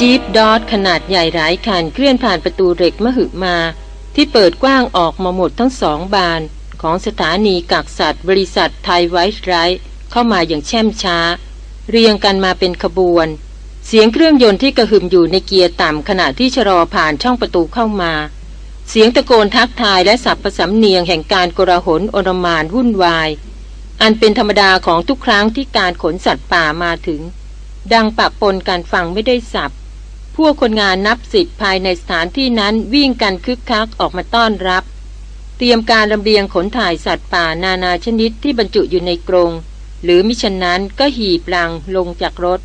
จี๊ปดอทขนาดใหญ่หลายคันเคลื่อนผ่านประตูเหล็กมหึมา ที่เปิดกว้างออกมาหมดทั้งสองบาน ของสถานีกักสัตว์ บริษัทไทยไวท์ไรท์เข้ามาอย่างแช่มช้า เรียงกันมาเป็นขบวน เสียงเครื่องยนต์ที่กระหึ่มอยู่ในเกียร์ต่ำขณะที่ชะลอผ่านช่องประตูเข้ามา เสียงตะโกนทักทายและสับประสำเนียงแห่งการกระหนโอรมานวุ่นวาย อันเป็นธรรมดาของทุกครั้งที่การขนสัตว์ป่ามาถึง ดังปะปนการฟังไม่ได้สับ พวกคนงานนับสิบภายในสถานที่นั้นวิ่งกันคึกคักออกมาต้อนรับ เตรียมการลำเลียงขนถ่ายสัตว์ป่านานาชนิดที่บรรจุอยู่ในกรง หรือมิฉะนั้นก็หีบลังลงจากรถ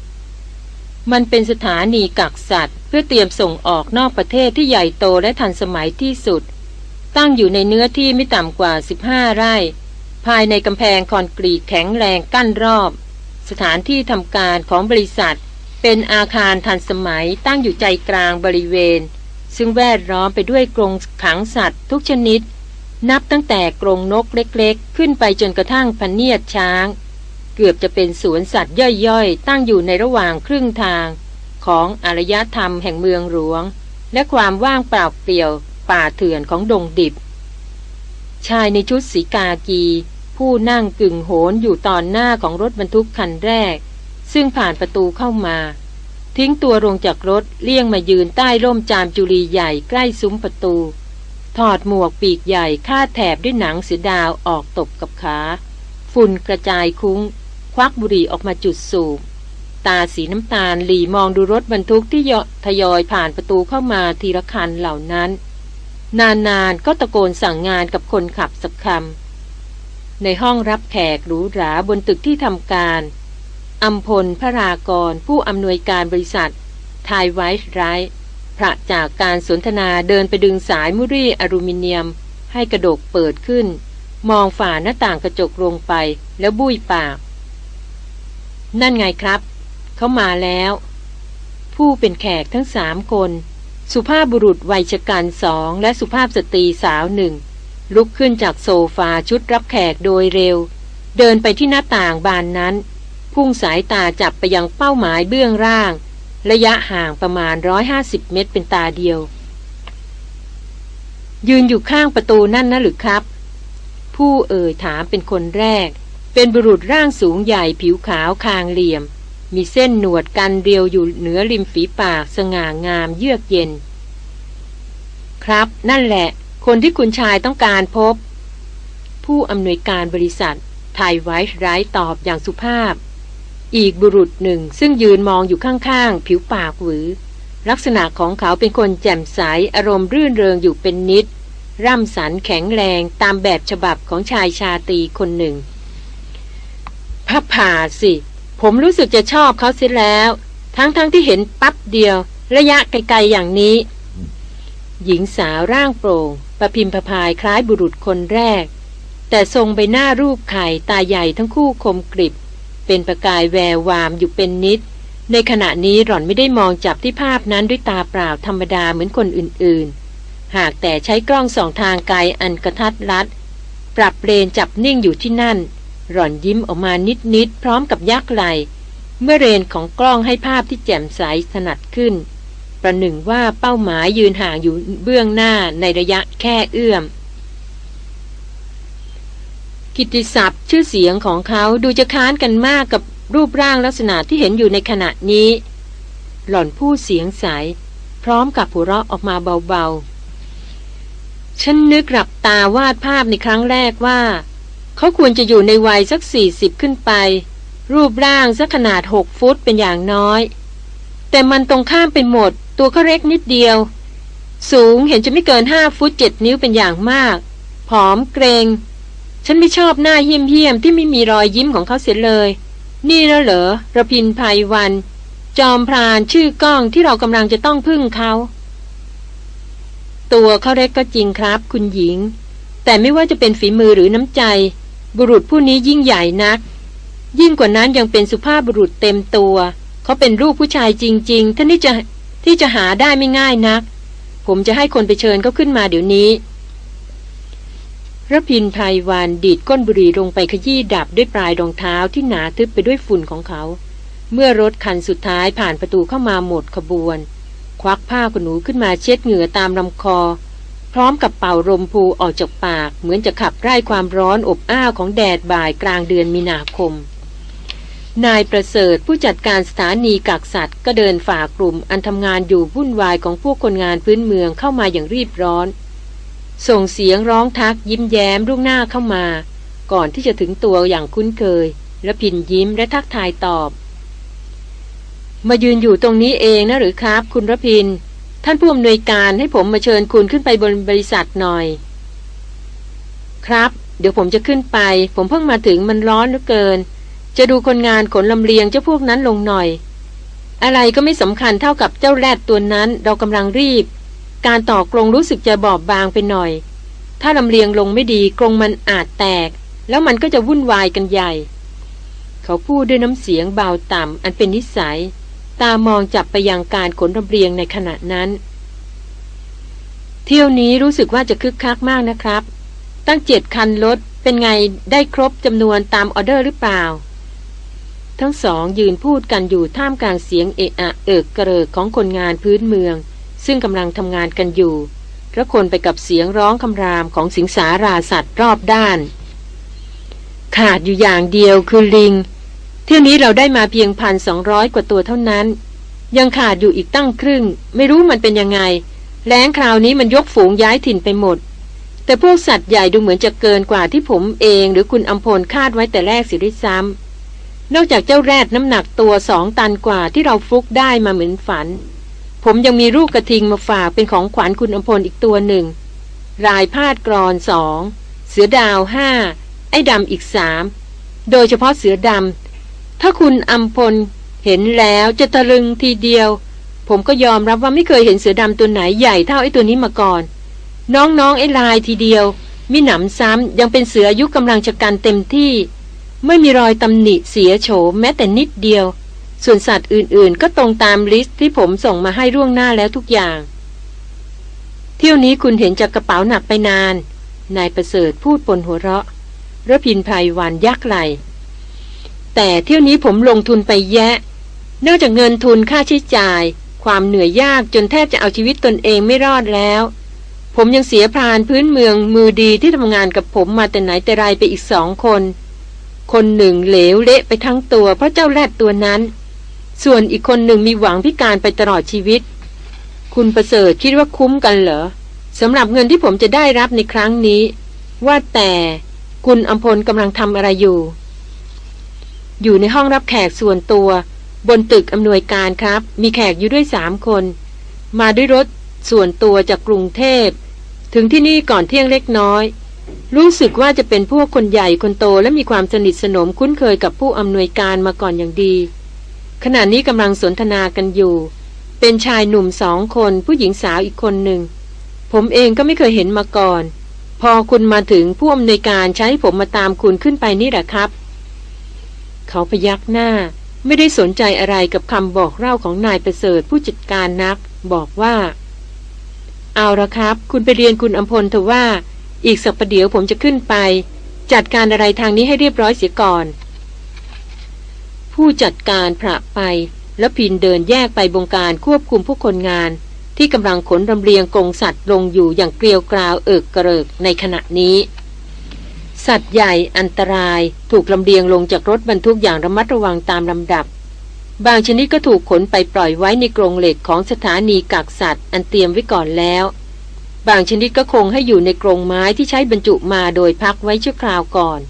มันเป็นสถานีกักสัตว์ เพื่อเตรียมส่งออกนอกประเทศที่ใหญ่โตและทันสมัยที่สุด ตั้งอยู่ในเนื้อที่ไม่ต่ำกว่า 15 ไร่ ภายในกำแพงคอนกรีตแข็งแรงกั้นรอบ สถานที่ทำการของบริษัท เป็นอาคารทันสมัยตั้งอยู่ใจกลางบริเวณ ซึ่งแวดล้อมไปด้วยกรงขังสัตว์ทุกชนิด นับตั้งแต่กรงนกเล็กๆ ขึ้นไปจนกระทั่งพันเนียดช้าง เกือบจะเป็นสวนสัตว์ย่อยๆ ตั้งอยู่ในระหว่างครึ่งทาง ของอารยธรรมแห่งเมืองหลวง และความว่างเปล่าเปลี่ยวป่าเถื่อนของดงดิบ ชายในชุดสีกากี ผู้นั่งกึ่งโหนอยู่ตอนหน้าของรถบรรทุกคันแรก ซึ่งผ่านประตูเข้ามา ทิ้งตัวลงจากรถเลี่ยงมายืนใต้ร่มจามจุลีใหญ่ใกล้ซุ้มประตู ถอดหมวกปีกใหญ่คาดแถบด้วยหนังเสือดาวออกตบกับขา ฝุ่นกระจายคุ้ง ควักบุหรี่ออกมาจุดสูบตาสีน้ำตาลหลีมองดูรถบรรทุกที่ทยอยผ่านประตูเข้ามาทีละคันเหล่านั้น นานๆก็ตะโกนสั่งงานกับคนขับสักคำในห้องรับแขกหรูหราบนตึกที่ทำการ อัมพลพระรากร ผู้อำนวยการบริษัท ไทยไวท์ไรท์พระจากการสนทนาเดินไปดึงสายมุรี่อลูมิเนียม ให้กระดกเปิดขึ้น มองฝ่าหน้าต่างกระจกลงไปแล้วบุ้ยปาก นั่นไงครับ เขามาแล้ว ผู้เป็นแขกทั้งสามคน สุภาพบุรุษวัยชกันสองและสุภาพสตรีสาวหนึ่ง ลุกขึ้นจากโซฟาชุดรับแขกโดยเร็ว เดินไปที่หน้าต่างบานนั้น พุ่งสายตาจับไปยังเป้าหมายเบื้องล่าง ระยะห่างประมาณ 150 เมตรเป็นตาเดียว ยืนอยู่ข้างประตูนั่นนะหรือครับ ผู้เอ่ยถามเป็นคนแรก เป็นบุรุษร่างสูงใหญ่ผิวขาวคางเหลี่ยม มีเส้นหนวดกันเรียวอยู่เหนือริมฝีปากสง่างามเยือกเย็น ครับ นั่นแหละ คนที่คุณชายต้องการพบ ผู้อำนวยการบริษัทไทยไวท์ไรท์ตอบอย่างสุภาพ อีกบุรุษหนึ่ง ซึ่งยืนมองอยู่ข้างๆ ผิวปากหวือ ลักษณะของเขาเป็นคนแจ่มใสอารมณ์รื่นเริงอยู่เป็นนิด ร่ำสันแข็งแรงตามแบบฉบับของชายชาตรีคนหนึ่งพระผ่าสิ ผมรู้สึกจะชอบเขาเสียแล้ว ทั้งๆทที่เห็นปั๊บเดียว ระยะไกลๆอย่างนี้ หญิงสาวร่างโปร่งประพิมพ์พายคล้ายบุรุษคนแรก แต่ทรงใบหน้ารูปไข่ตาใหญ่ทั้งคู่คมกริบ เป็นประกายแวววามอยู่เป็นนิด ในขณะนี้หล่อนไม่ได้มองจับที่ภาพนั้นด้วยตาเปล่าธรรมดาเหมือนคนอื่นๆ หากแต่ใช้กล้องสองทางไกลอันกระทัดรัด ปรับเลนจับนิ่งอยู่ที่นั่น หล่อนยิ้มออกมานิดๆ พร้อมกับยักไหล เมื่อเรนของกล้องให้ภาพที่แจ่มใสถนัดขึ้น ประหนึ่งว่าเป้าหมายยืนห่างอยู่เบื้องหน้าในระยะแค่เอื้อม กิตติศัพท์ ชื่อเสียงของเขาดูจะค้านกันมากกับรูปร่างลักษณะที่เห็นอยู่ในขณะนี้ หล่อนพูดเสียงใส พร้อมกับหัวเราะออกมาเบาๆ ฉันนึกหลับตาวาดภาพในครั้งแรกว่า เขาควรจะอยู่ในวัยสักสี่สิบขึ้นไป รูปร่างสักขนาดหกฟุตเป็นอย่างน้อย แต่มันตรงข้ามไปหมด ตัวเขาเล็กนิดเดียว สูงเห็นจะไม่เกินห้าฟุตเจ็ดนิ้วเป็นอย่างมาก ผอมเกรง ฉันไม่ชอบหน้าเหี้ยมๆที่ไม่มีรอยยิ้มของเขาเสียเลย นี่นะเหรอระพินภัยวัน จอมพรานชื่อก้องที่เรากำลังจะต้องพึ่งเขาตัวเขาเล็กก็จริงครับ คุณหญิง แต่ไม่ว่าจะเป็นฝีมือหรือน้ำใจ บุรุษผู้นี้ยิ่งใหญ่นัก ยิ่งกว่านั้นยังเป็นสุภาพบุรุษเต็มตัว เขาเป็นรูปผู้ชายจริง ๆท่านที่จะที่จะหาได้ไม่ง่ายนัก ผมจะให้คนไปเชิญเขาขึ้นมาเดี๋ยวนี้ ระพินไพรวานดีดก้นบุหรี่ลงไปขยี้ดับด้วยปลายรองเท้าที่หนาทึบไปด้วยฝุ่นของเขา เมื่อรถคันสุดท้ายผ่านประตูเข้ามาหมดขบวน ควักผ้าขนหนูขึ้นมาเช็ดเหงื่อตามลำคอ พร้อมกับเป่าลมพูออกจากปาก เหมือนจะขับไล่ความร้อนอบอ้าวของแดดบ่ายกลางเดือนมีนาคม นายประเสริฐผู้จัดการสถานีกักสัตว์ ก็เดินฝ่ากลุ่มอันทำงานอยู่วุ่นวายของพวกคนงานพื้นเมืองเข้ามาอย่างรีบร้อน ส่งเสียงร้องทักยิ้มแย้มรุ่งหน้าเข้ามา ก่อนที่จะถึงตัวอย่างคุ้นเคย และพินยิ้มและทักทายตอบ มายืนอยู่ตรงนี้เองนะหรือครับ คุณรพิน ท่านผู้อำนวยการให้ผมมาเชิญคุณขึ้นไปบนบริษัทหน่อย ครับ เดี๋ยวผมจะขึ้นไป ผมเพิ่งมาถึงมันร้อนเหลือเกิน จะดูคนงานขนลำเลียงเจ้าพวกนั้นลงหน่อย อะไรก็ไม่สำคัญเท่ากับเจ้าแรดตัวนั้นเรากำลังรีบ การต่อกรงรู้สึกจะบอบบางไปหน่อย ถ้าลำเลียงลงไม่ดีกรงมันอาจแตก แล้วมันก็จะวุ่นวายกันใหญ่ เขาพูดด้วยน้ำเสียงเบาต่ำอันเป็นนิสัย ตามองจับไปยังการขนลำเลียงในขณะนั้น เที่ยวนี้รู้สึกว่าจะคึกคักมากนะครับ ตั้งเจ็ดคันรถเป็นไงได้ครบจำนวนตามออเดอร์หรือเปล่า ทั้งสองยืนพูดกันอยู่ท่ามกลางเสียงเอะอะเอิกกระเริกของคนงานพื้นเมือง ซึ่งกำลังทำงานกันอยู่ระคนไปกับเสียงร้องคำรามของสิงสาราสัตว์รอบด้าน ขาดอยู่อย่างเดียวคือลิง เที่ยวนี้เราได้มาเพียงพันสองร้อยกว่าตัวเท่านั้น ยังขาดอยู่อีกตั้งครึ่ง ไม่รู้มันเป็นยังไง แล้งคราวนี้มันยกฝูงย้ายถิ่นไปหมด แต่พวกสัตว์ใหญ่ดูเหมือนจะเกินกว่าที่ผมเอง หรือคุณอัมพลคาดไว้แต่แรกสียด้วยซ้ำนอกจากเจ้าแรดน้ำหนักตัวสองตันกว่าที่เราฟุกได้มาเหมือนฝัน ผมยังมีลูกกระทิงมาฝากเป็นของขวัญคุณอมพลอีกตัวหนึ่ง รายพาดกรอนสองเสือดาวห้าไอ้ดำอีกสามโดยเฉพาะเสือดำถ้าคุณอมพลเห็นแล้วจะตะลึงทีเดียว ผมก็ยอมรับว่าไม่เคยเห็นเสือดำตัวไหนใหญ่เท่าไอ้ตัวนี้มาก่อน น้องๆไอ้ลายทีเดียวมิหนำซ้ำยังเป็นเสืออายุกำลังชะกันเต็มที่ ไม่มีรอยตำหนิเสียโฉมแม้แต่นิดเดียว ส่วนสัตว์อื่นๆ ก็ตรงตามลิสต์ที่ผมส่งมาให้ร่วงหน้าแล้วทุกอย่าง เที่ยวนี้คุณเห็นจากกระเป๋าหนักไปนาน นายประเสริฐพูดปนหัวเราะระพินไพรวันยักไหลแต่เที่ยวนี้ผมลงทุนไปแยะ นอกจากเงินทุนค่าใช้จ่าย ความเหนื่อยยากจนแทบจะเอาชีวิตตนเองไม่รอดแล้ว ผมยังเสียพรานพื้นเมืองมือดีที่ทำงานกับผมมาแต่ไหนแต่ไรไปอีกสองคน คนหนึ่งเหลวเละไปทั้งตัวเพราะเจ้าแรดตัวนั้น ส่วนอีกคนหนึ่งมีหวังพิการไปตลอดชีวิต คุณประเสริฐคิดว่าคุ้มกันเหรอสำหรับเงินที่ผมจะได้รับในครั้งนี้ ว่าแต่คุณอัมพลกำลังทำอะไรอยู่ อยู่ในห้องรับแขกส่วนตัว บนตึกอำนวยการครับ มีแขกอยู่ด้วยสามคน มาด้วยรถส่วนตัวจากกรุงเทพ ถึงที่นี่ก่อนเที่ยงเล็กน้อย รู้สึกว่าจะเป็นพวกคนใหญ่คนโตและมีความสนิทสนมคุ้นเคยกับผู้อำนวยการมาก่อนอย่างดี ขณะนี้กำลังสนทนากันอยู่ เป็นชายหนุ่มสองคนผู้หญิงสาวอีกคนหนึ่ง ผมเองก็ไม่เคยเห็นมาก่อน พอคุณมาถึงผู้อำนวยการใช้ผมมาตามคุณขึ้นไปนี่แหละครับ เขาพยักหน้า ไม่ได้สนใจอะไรกับคำบอกเล่าของนายประเสริฐผู้จัดการนัก บอกว่า เอาละครับ คุณไปเรียนคุณอัมพลเถอะว่า อีกสักประเดี๋ยวผมจะขึ้นไป จัดการอะไรทางนี้ให้เรียบร้อยเสียก่อน ผู้จัดการพระไปแล้วพินเดินแยกไปบงการควบคุมผู้คนงาน ที่กำลังขนลำเลียงกรงสัตว์ลงอยู่อย่างเกลียวกราวเอิกกระเริกในขณะนี้ สัตว์ใหญ่อันตรายถูกลำเลียงลงจากรถบรรทุกอย่างระมัดระวังตามลำดับ บางชนิดก็ถูกขนไปปล่อยไว้ในกรงเหล็กของสถานีกักสัตว์อันเตรียมไว้ก่อนแล้ว บางชนิดก็คงให้อยู่ในกรงไม้ที่ใช้บรรจุมาโดยพักไว้ชั่วคราวก่อน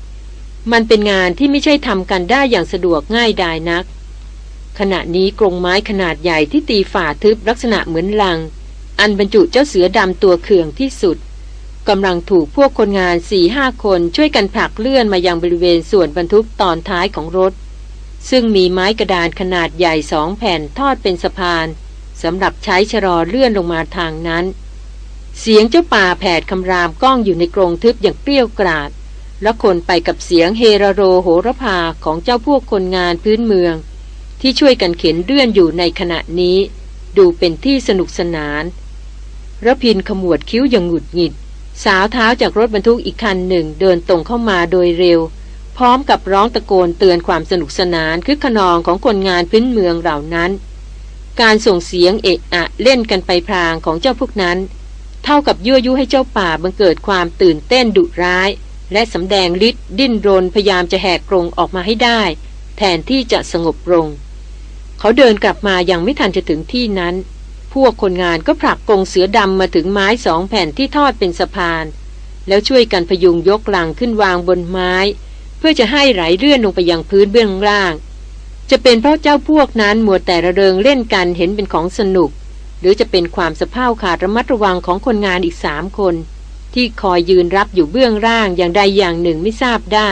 มันเป็นงานที่ไม่ใช่ทำกันได้อย่างสะดวกง่ายดายนัก ขณะนี้กรงไม้ขนาดใหญ่ที่ตีฝาทึบลักษณะเหมือนลัง อันบรรจุเจ้าเสือดำตัวเขื่องที่สุดกำลังถูกพวกคนงานสี่ห้าคนช่วยกันผลักเลื่อนมายังบริเวณส่วนบรรทุกตอนท้ายของรถ ซึ่งมีไม้กระดานขนาดใหญ่สองแผ่นทอดเป็นสะพานสำหรับใช้ชะลอเลื่อนลงมาทางนั้น เสียงเจ้าป่าแผดคำรามก้องอยู่ในกรงทึบอย่างเปรี้ยวกราด และคนไปกับเสียงเฮรโรโหระพาของเจ้าพวกคนงานพื้นเมือง ที่ช่วยกันเข็นเลื่อนอยู่ในขณะนี้ ดูเป็นที่สนุกสนานระพินขมวดคิ้วอย่างหงุดหงิด สาวเท้าจากรถบรรทุกอีกคันหนึ่งเดินตรงเข้ามาโดยเร็ว พร้อมกับร้องตะโกนเตือนความสนุกสนานคือขนองของคนงานพื้นเมืองเหล่านั้น การส่งเสียงเอะอะเล่นกันไปพรางของเจ้าพวกนั้น เท่ากับยั่วยุให้เจ้าป่าบังเกิดความตื่นเต้นดุร้าย และสำแดงฤทธิ์ดิ้นรนพยายามจะแหกกรงออกมาให้ได้ แทนที่จะสงบลง เขาเดินกลับมายังไม่ทันจะถึงที่นั้น พวกคนงานก็ผลักกรงเสือดำมาถึงไม้สองแผ่นที่ทอดเป็นสะพาน แล้วช่วยกันพยุงยกหลังขึ้นวางบนไม้ เพื่อจะให้ไหลเลื่อนลงไปยังพื้นเบื้องล่าง จะเป็นเพราะเจ้าพวกนั้นมัวแต่ระเริงเล่นกันเห็นเป็นของสนุก หรือจะเป็นความสะเพร่าขาดระมัดระวังของคนงานอีกสามคน ที่คอยยืนรับอยู่เบื้องล่างอย่างใดอย่างหนึ่งไม่ทราบได้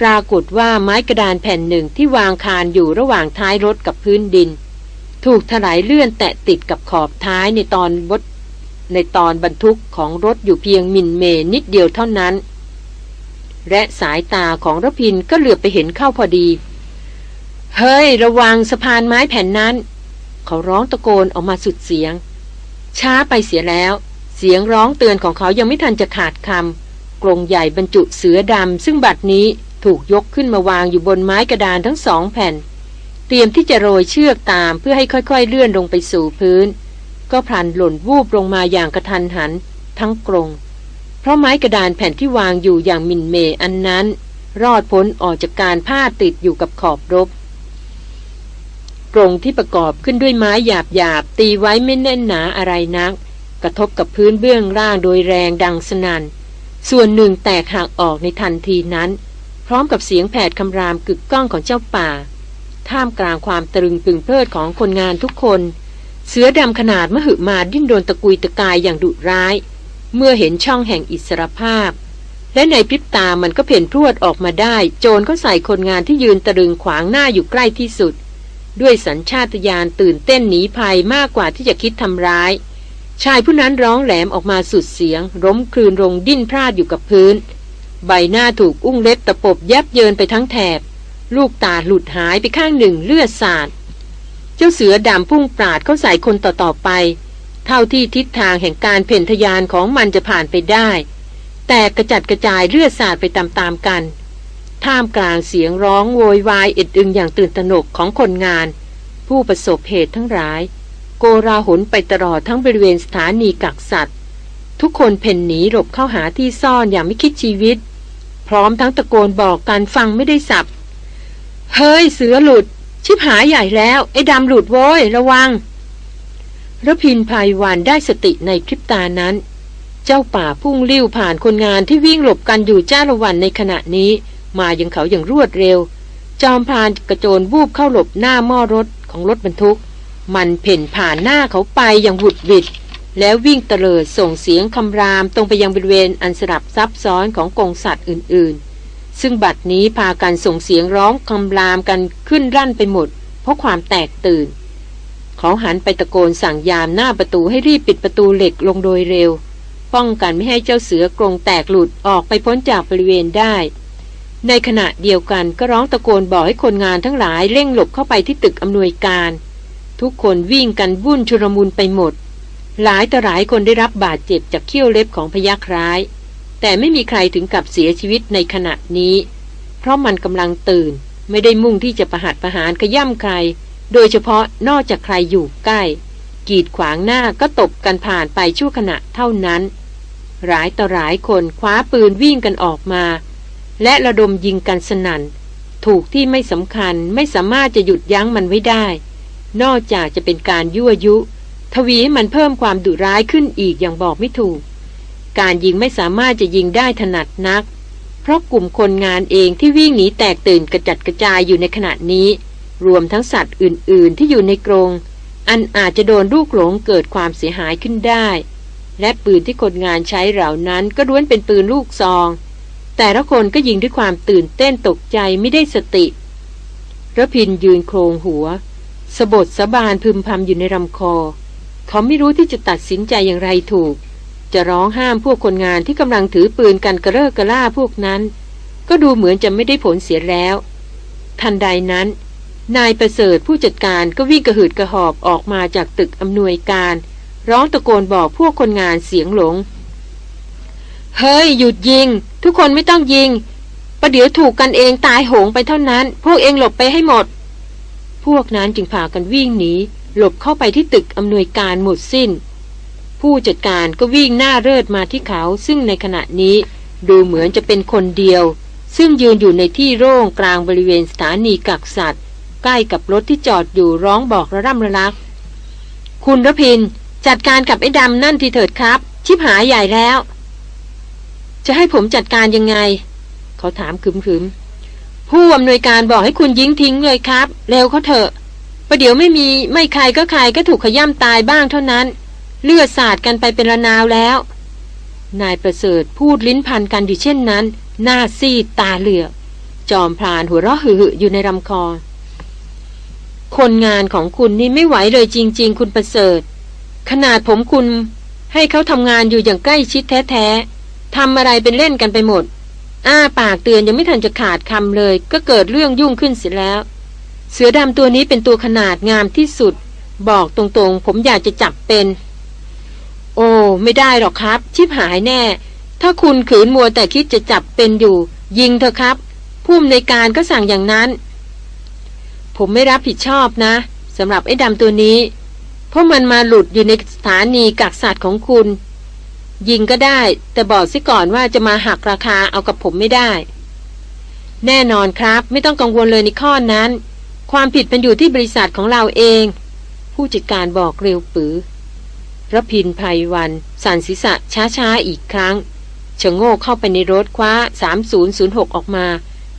ปรากฏว่าไม้กระดานแผ่นหนึ่งที่วางคานอยู่ระหว่างท้ายรถกับพื้นดิน ถูกถลายเลื่อนแตะติดกับขอบท้ายในตอนบดในตอนบรรทุกของรถอยู่เพียงมินเมนิดเดียวเท่านั้น และสายตาของรพินก็เหลือไปเห็นเข้าพอดี เฮ้ย ระวังสะพานไม้แผ่นนั้น เขาร้องตะโกนออกมาสุดเสียง ช้าไปเสียแล้ว เสียงร้องเตือนของเขายังไม่ทันจะขาดคำกรงใหญ่บรรจุเสือดำซึ่งบัดนี้ถูกยกขึ้นมาวางอยู่บนไม้กระดานทั้งสองแผ่น เตรียมที่จะโรยเชือกตามเพื่อให้ค่อยๆเลื่อนลงไปสู่พื้น ก็พลันหล่นวูบลงมาอย่างกระทันหัน ทั้งกรง เพราะไม้กระดานแผ่นที่วางอยู่อย่างมินเมอันนั้น รอดพ้นออกจากการผ้าติดอยู่กับขอบรบกรงที่ประกอบขึ้นด้วยไม้หยาบๆตีไว้ไม่แน่นหนาอะไรนัก กระทบกับพื้นเบื้องล่างโดยแรงดังสนัน่น ส่วนหนึ่งแตกหักออกในทันทีนั้น พร้อมกับเสียงแผดคำรามกึกก้องของเจ้าป่า ท่ามกลางความตรึงตึงเพลิดของคนงานทุกคน เสือดำขนาดมหึมาดิ้นโดนตะกุยตะกายอย่างดุร้าย เมื่อเห็นช่องแห่งอิสรภาพ และในพริบตามันก็เพ่นพรวดออกมาได้ โจรเขาใส่คนงานที่ยืนตรึงขวางหน้าอยู่ใกล้ที่สุด ด้วยสัญชาตญาณตื่นเต้นหนีภัยมากกว่าที่จะคิดทำร้าย ชายผู้นั้นร้องแหลมออกมาสุดเสียง ร้มคลืนลงดิ้นพลาดอยู่กับพื้น ใบหน้าถูกอุ้งเล็บตะปบยับเยินไปทั้งแถบ ลูกตาหลุดหายไปข้างหนึ่งเลือดสาด เจ้าเสือดำพุ่งปราดเข้าใส่คนต่อๆไป เท่าที่ทิศทางแห่งการเพ่นทยานของมันจะผ่านไปได้ แต่กระจัดกระจายเลือดสาดไปตามๆกัน ท่ามกลางเสียงร้องโวยวายเอ็ดอึงอย่างตื่นตระหนกของคนงาน ผู้ประสบเหตุทั้งหลาย โกราหนไปตลอดทั้งบริเวณสถานีกักสัตว์ ทุกคนเพ่นหนีหลบเข้าหาที่ซ่อนอย่างไม่คิดชีวิต พร้อมทั้งตะโกนบอกการฟังไม่ได้สับ เฮ้ยเสือหลุด ชิบหายใหญ่แล้ว ไอ้ดำหลุดโว้ยระวังระพินภายวันได้สติในคลิปตานั้น เจ้าป่าพุ่งลิ้วผ่านคนงานที่วิ่งหลบกันอยู่จ้าละวันในขณะนี้ มายังเขาอย่างรวดเร็ว จอมพานกระโจนบูบเข้าหลบหน้าหม้อรถของรถบรรทุก มันเพ่นผ่านหน้าเขาไปอย่างบุดบิด แล้ววิ่งเตลิดส่งเสียงคำรามตรงไปยังบริเวณอันสลับซับซ้อนของกองสัตว์อื่นๆ ซึ่งบัดนี้พากันส่งเสียงร้องคำรามกันขึ้นรั่นไปหมด เพราะความแตกตื่น เขาหันไปตะโกนสั่งยามหน้าประตูให้รีบปิดประตูเหล็กลงโดยเร็ว ป้องกันไม่ให้เจ้าเสือกรงแตกหลุดออกไปพ้นจากบริเวณได้ในขณะเดียวกันก็ร้องตะโกนบอกให้คนงานทั้งหลายเร่งหลบเข้าไปที่ตึกอำนวยการ ทุกคนวิ่งกันวุ่นชุรมุนไปหมด หลายต่อหลายคนได้รับบาดเจ็บจากเขี้ยวเล็บของพยักร้าย แต่ไม่มีใครถึงกับเสียชีวิตในขณะนี้ เพราะมันกำลังตื่น ไม่ได้มุ่งที่จะประหัดประหารขย่ำใคร โดยเฉพาะนอกจากใครอยู่ใกล้ กีดขวางหน้าก็ตบกันผ่านไปชั่วขณะเท่านั้นหลายต่อหลายคนคว้าปืนวิ่งกันออกมา และระดมยิงกันสนัน่น ถูกที่ไม่สำคัญไม่สามารถจะหยุดยั้งมันไว้ได้ นอกจากจะเป็นการยั่วยุ ทวีให้มันเพิ่มความดุร้ายขึ้นอีกอย่างบอกไม่ถูก การยิงไม่สามารถจะยิงได้ถนัดนัก เพราะกลุ่มคนงานเองที่วิ่งหนีแตกตื่นกระจัดกระจายอยู่ในขณะนี้ รวมทั้งสัตว์อื่น ๆ ที่อยู่ในกรงอันอาจจะโดนลูกหลงเกิดความเสียหายขึ้นได้ และปืนที่คนงานใช้เหล่านั้นก็ล้วนเป็นปืนลูกซอง แต่ละคนก็ยิงด้วยความตื่นเต้นตกใจไม่ได้สติระพินยืนโครงหัว สบดสบานพึมพำอยู่ในลำคอ เขาไม่รู้ที่จะตัดสินใจอย่างไรถูก จะร้องห้ามพวกคนงานที่กำลังถือปืนกันกระเรอกระล่าพวกนั้น ก็ดูเหมือนจะไม่ได้ผลเสียแล้ว ทันใดนั้น นายประเสริฐผู้จัดการก็วิ่งกระหืดกระหอบออกมาจากตึกอำนวยการ ร้องตะโกนบอกพวกคนงานเสียงหลง เฮ้ยหยุดยิง ทุกคนไม่ต้องยิงประเดี๋ยวถูกกันเองตายโหงไปเท่านั้น พวกเองหลบไปให้หมด พวกนั้นจึงพากันวิ่งหนีหลบเข้าไปที่ตึกอำนวยการหมดสิ้น ผู้จัดการก็วิ่งหน้าเริดมาที่เขาซึ่งในขณะนี้ ดูเหมือนจะเป็นคนเดียว ซึ่งยืนอยู่ในที่โร่งกลางบริเวณสถานีกักสัตว์ ใกล้กับรถที่จอดอยู่ร้องบอกระร่ำระลัก คุณรพินจัดการกับไอ้ดำนั่นทีเถิดครับ ชิบหายใหญ่แล้ว จะให้ผมจัดการยังไง เขาถามคึมๆ ผู้อำนวยการบอกให้คุณยิงทิ้งเลยครับเร็วเขาเถอะประเดี๋ยวไม่มีไม่ใครก็ใครก็ถูกขย่ำตายบ้างเท่านั้น เลือดสาดกันไปเป็นระนาวแล้ว นายประเสริฐพูดลิ้นพันกันอยู่เช่นนั้น หน้าซีดตาเหลือก จอมพรานหัวเราะหึ่อยู่ในลำคอ คนงานของคุณนี่ไม่ไหวเลยจริง ๆ คุณประเสริฐ ขนาดผมคุณให้เขาทำงานอยู่อย่างใกล้ชิดแท้ๆทำอะไรเป็นเล่นกันไปหมด อ้าปากเตือนยังไม่ทันจะขาดคำเลย ก็เกิดเรื่องยุ่งขึ้นเสียแล้ว เสือดำตัวนี้เป็นตัวขนาดงามที่สุด บอกตรงๆ ผมอยากจะจับเป็น โอ้ ไม่ได้หรอกครับ ชิบหายแน่ ถ้าคุณขืนมัวแต่คิดจะจับเป็นอยู่ ยิงเถอะครับผู้อำนการก็สั่งอย่างนั้น ผมไม่รับผิดชอบนะสำหรับไอ้ดำตัวนี้ เพราะมันมาหลุดอยู่ในสถานีกักสัตว์ของคุณ ยิงก็ได้ แต่บอกซิก่อนว่าจะมาหักราคาเอากับผมไม่ได้ แน่นอนครับ ไม่ต้องกังวลเลยในข้อนั้น ความผิดมันอยู่ที่บริษัทของเราเอง ผู้จัดการบอกเร็วปือระพินภัยวันสั่นศีรษะช้าๆอีกครั้งชะโง่เข้าไปในรถคว้า 3006 ออกมา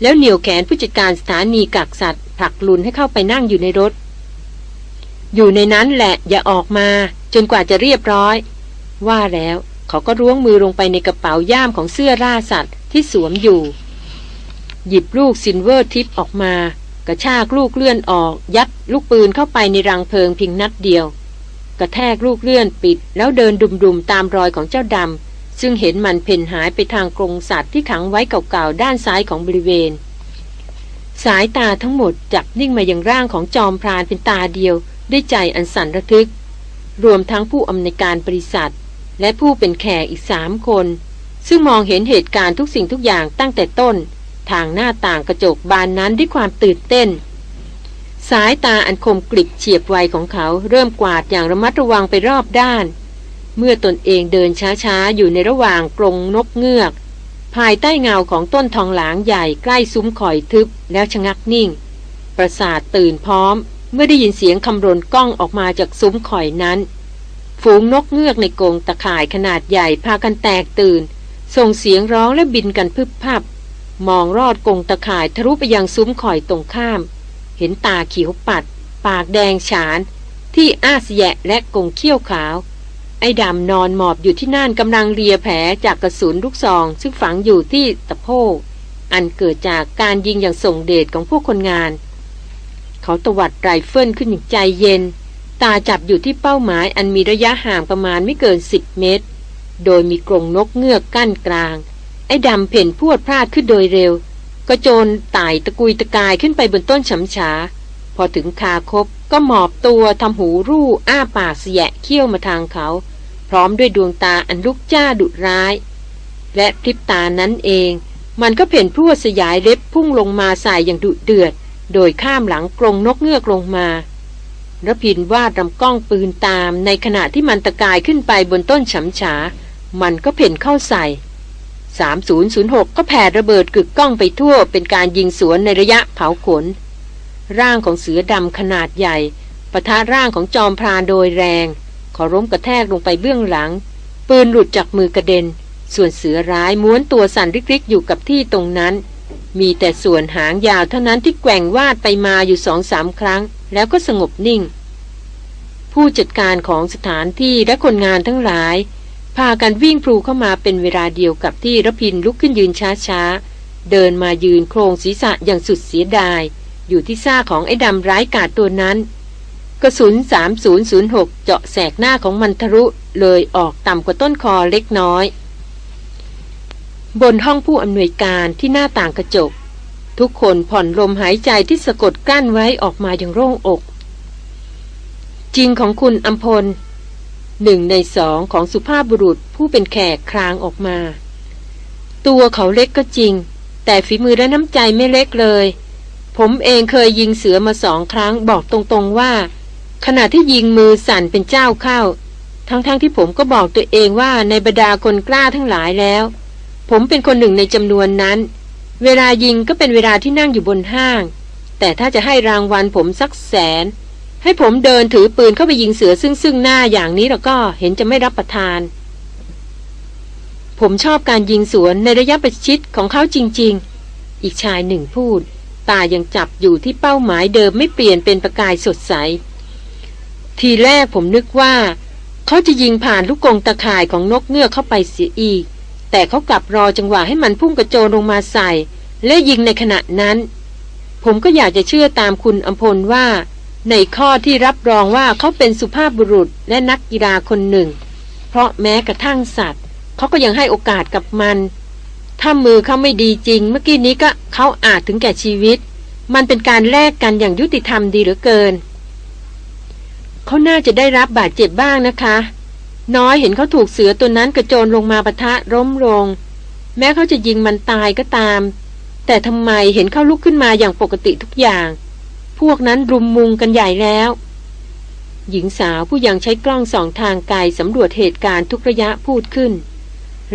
แล้วเหนี่ยวแขนผู้จัดการสถานีกักสัตว์ผลักลุนให้เข้าไปนั่งอยู่ในรถ อยู่ในนั้นแหละอย่าออกมา จนกว่าจะเรียบร้อย ว่าแล้ว เขาก็ร้วงมือลงไปในกระเป๋าย่ามของเสื้อราสัตว์ที่สวมอยู่ หยิบลูกซินเวอร์ทิปออกมา กระชากลูกเลื่อนออก ยัดลูกปืนเข้าไปในรังเพลิงเพียงนัดเดียว กระแทกลูกเลื่อนปิด แล้วเดินดุมๆตามรอยของเจ้าดำซึ่งเห็นมันเพ่นหายไปทางกรงสัตว์ที่ขังไว้เก่าๆด้านซ้ายของบริเวณ สายตาทั้งหมดจับนิ่งมายังร่างของจอมพรานเป็นตาเดียวด้วยใจอันสั่นระทึกรวมทั้งผู้อำนวยการบริษัท และผู้เป็นแขกอีกสามคน ซึ่งมองเห็นเหตุการณ์ทุกสิ่งทุกอย่างตั้งแต่ต้น ทางหน้าต่างกระจกบานนั้นด้วยความตื่นเต้น สายตาอันคมกริบเฉียบไวของเขาเริ่มกวาดอย่างระมัดระวังไปรอบด้าน เมื่อตนเองเดินช้าๆ อยู่ในระหว่างกรงนกเงือก ภายใต้เงาของต้นทองหลางใหญ่ใกล้ซุ้มข่อยทึบแล้วชะงักนิ่ง ประสาทตื่นพร้อม เมื่อได้ยินเสียงคำรนก้องออกมาจากซุ้มข่อยนั้น ฝูงนกเงือกในกรงตะข่ายขนาดใหญ่พากันแตกตื่น ส่งเสียงร้องและบินกันพึบพับ มองรอดกรงตะข่ายทะลุไปยังซุ้มข่อยตรงข้าม เห็นตาเขียวปัด ปากแดงฉาน ที่อ้าแสยะแลกรงเขี้ยวขาว ไอ้ดำนอนหมอบอยู่ที่นั่นกำลังเลียแผลจากกระสุนลูกซอง ซึ่งฝังอยู่ที่ตะโพกอันเกิดจากการยิงอย่างส่งเดชของพวกคนงาน เขาตวัดไรเฟิลขึ้นอย่างใจเย็น ตาจับอยู่ที่เป้าหมายอันมีระยะห่างประมาณไม่เกินสิบเมตร โดยมีกรงนกเงือกกั้นกลาง ไอ้ดำเผ่นพรวดพราดขึ้นโดยเร็วก็โจรไต่ตะกุยตะกายขึ้นไปบนต้นฉำฉา พอถึงคาคบก็หมอบตัวทำหูรูอ้าปากเสียเขี้ยวมาทางเขา พร้อมด้วยดวงตาอันลุกจ้าดุร้าย และพริบตานั้นเอง มันก็เพ่นพรวดสยายเล็บพุ่งลงมาใส่อย่างดุเดือด โดยข้ามหลังกรงนกเงือกลงมา ระพินวาดลำกล้องปืนตามในขณะที่มันตะกายขึ้นไปบนต้นฉำฉา มันก็เพ่นเข้าใส่ 3006 ก็แผ่ระเบิดกึกก้องไปทั่วเป็นการยิงสวนในระยะเผาขน ร่างของเสือดำขนาดใหญ่ปะทะร่างของจอมพรานโดยแรง ขอร่มกระแทกลงไปเบื้องหลัง ปืนหลุดจากมือกระเด็น ส่วนเสือร้ายม้วนตัวสั่นริกๆอยู่กับที่ตรงนั้น มีแต่ส่วนหางยาวเท่านั้นที่แกว่งวาดไปมาอยู่สองสามครั้ง แล้วก็สงบนิ่ง ผู้จัดการของสถานที่และคนงานทั้งหลาย พากันวิ่งพลูเข้ามาเป็นเวลาเดียวกับที่รพินลุกขึ้นยืนช้าๆ เดินมายืนโครงศีรษะอย่างสุดเสียดาย อยู่ที่ซ่าของไอ้ดำร้ายกาจตัวนั้น กระสุน 3006 เจาะแสกหน้าของมันทะลุเลยออกต่ำกว่าต้นคอเล็กน้อย บนห้องผู้อำนวยการที่หน้าต่างกระจก ทุกคนผ่อนลมหายใจที่สะกดกลั้นไว้ออกมาอย่างโล่งอก จริงของคุณอัมพลหนึ่งในสองของสุภาพบุรุษผู้เป็นแขกครางออกมา ตัวเขาเล็กก็จริง แต่ฝีมือและน้ำใจไม่เล็กเลย ผมเองเคยยิงเสือมาสองครั้งบอกตรงๆว่า ขณะที่ยิงมือสั่นเป็นเจ้าเข้า ทั้งๆทที่ผมก็บอกตัวเองว่าในบรรดาคนกล้าทั้งหลายแล้ว ผมเป็นคนหนึ่งในจำนวนนั้น เวลายิงก็เป็นเวลาที่นั่งอยู่บนห้าง แต่ถ้าจะให้รางวัลผมสักแสน ให้ผมเดินถือปืนเข้าไปยิงเสือซึ่งซึ่งหน้าอย่างนี้แล้วก็เห็นจะไม่รับประทาน ผมชอบการยิงสวนในระยะประชิดของเขาจริง ๆ อีกชายหนึ่งพูด ตายังจับอยู่ที่เป้าหมายเดิมไม่เปลี่ยนเป็นประกายสดใส ทีแรกผมนึกว่า เขาจะยิงผ่านลูกกงตะข่ายของนกเงือกเข้าไปเสียอีก แต่เขากลับรอจังหวะให้มันพุ่งกระโจนลงมาใส่ และยิงในขณะนั้น ผมก็อยากจะเชื่อตามคุณอำพลว่า ในข้อที่รับรองว่าเขาเป็นสุภาพบุรุษและนักกีฬาคนหนึ่ง เพราะแม้กระทั่งสัตว์ เขาก็ยังให้โอกาสกับมัน ถ้ามือเขาไม่ดีจริง เมื่อกี้นี้ก็เขาอาจถึงแก่ชีวิต มันเป็นการแลกกันอย่างยุติธรรมดีเหลือเกิน เขาน่าจะได้รับบาดเจ็บบ้างนะคะ น้อยเห็นเขาถูกเสือตัวนั้นกระโจนลงมาปะทะร่มลง แม้เขาจะยิงมันตายก็ตาม แต่ทำไมเห็นเขาลุกขึ้นมาอย่างปกติทุกอย่าง พวกนั้นรุมมุงกันใหญ่แล้ว หญิงสาวผู้ยังใช้กล้องสองทางไกลสำรวจเหตุการณ์ทุกระยะพูดขึ้น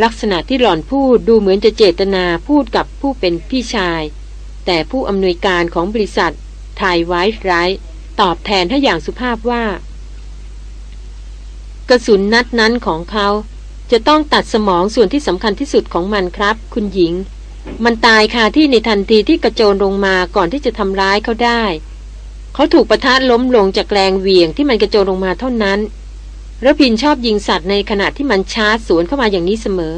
ลักษณะที่หล่อนพูดดูเหมือนจะเจตนาพูดกับผู้เป็นพี่ชาย แต่ผู้อำนวยการของบริษัทไทยไวท์ไรตอบแทนให้อย่างสุภาพว่า กระสุนนัดนั้นของเขา จะต้องตัดสมองส่วนที่สำคัญที่สุดของมันครับ คุณหญิง มันตายคาที่ในทันทีที่กระโจนลงมาก่อนที่จะทำร้ายเขาได้ เขาถูกประทะล้มลงจากแรงเหวี่ยงที่มันกระโจนลงมาเท่านั้นระพินชอบยิงสัตว์ในขณะที่มันชาร์จสวนเข้ามาอย่างนี้เสมอ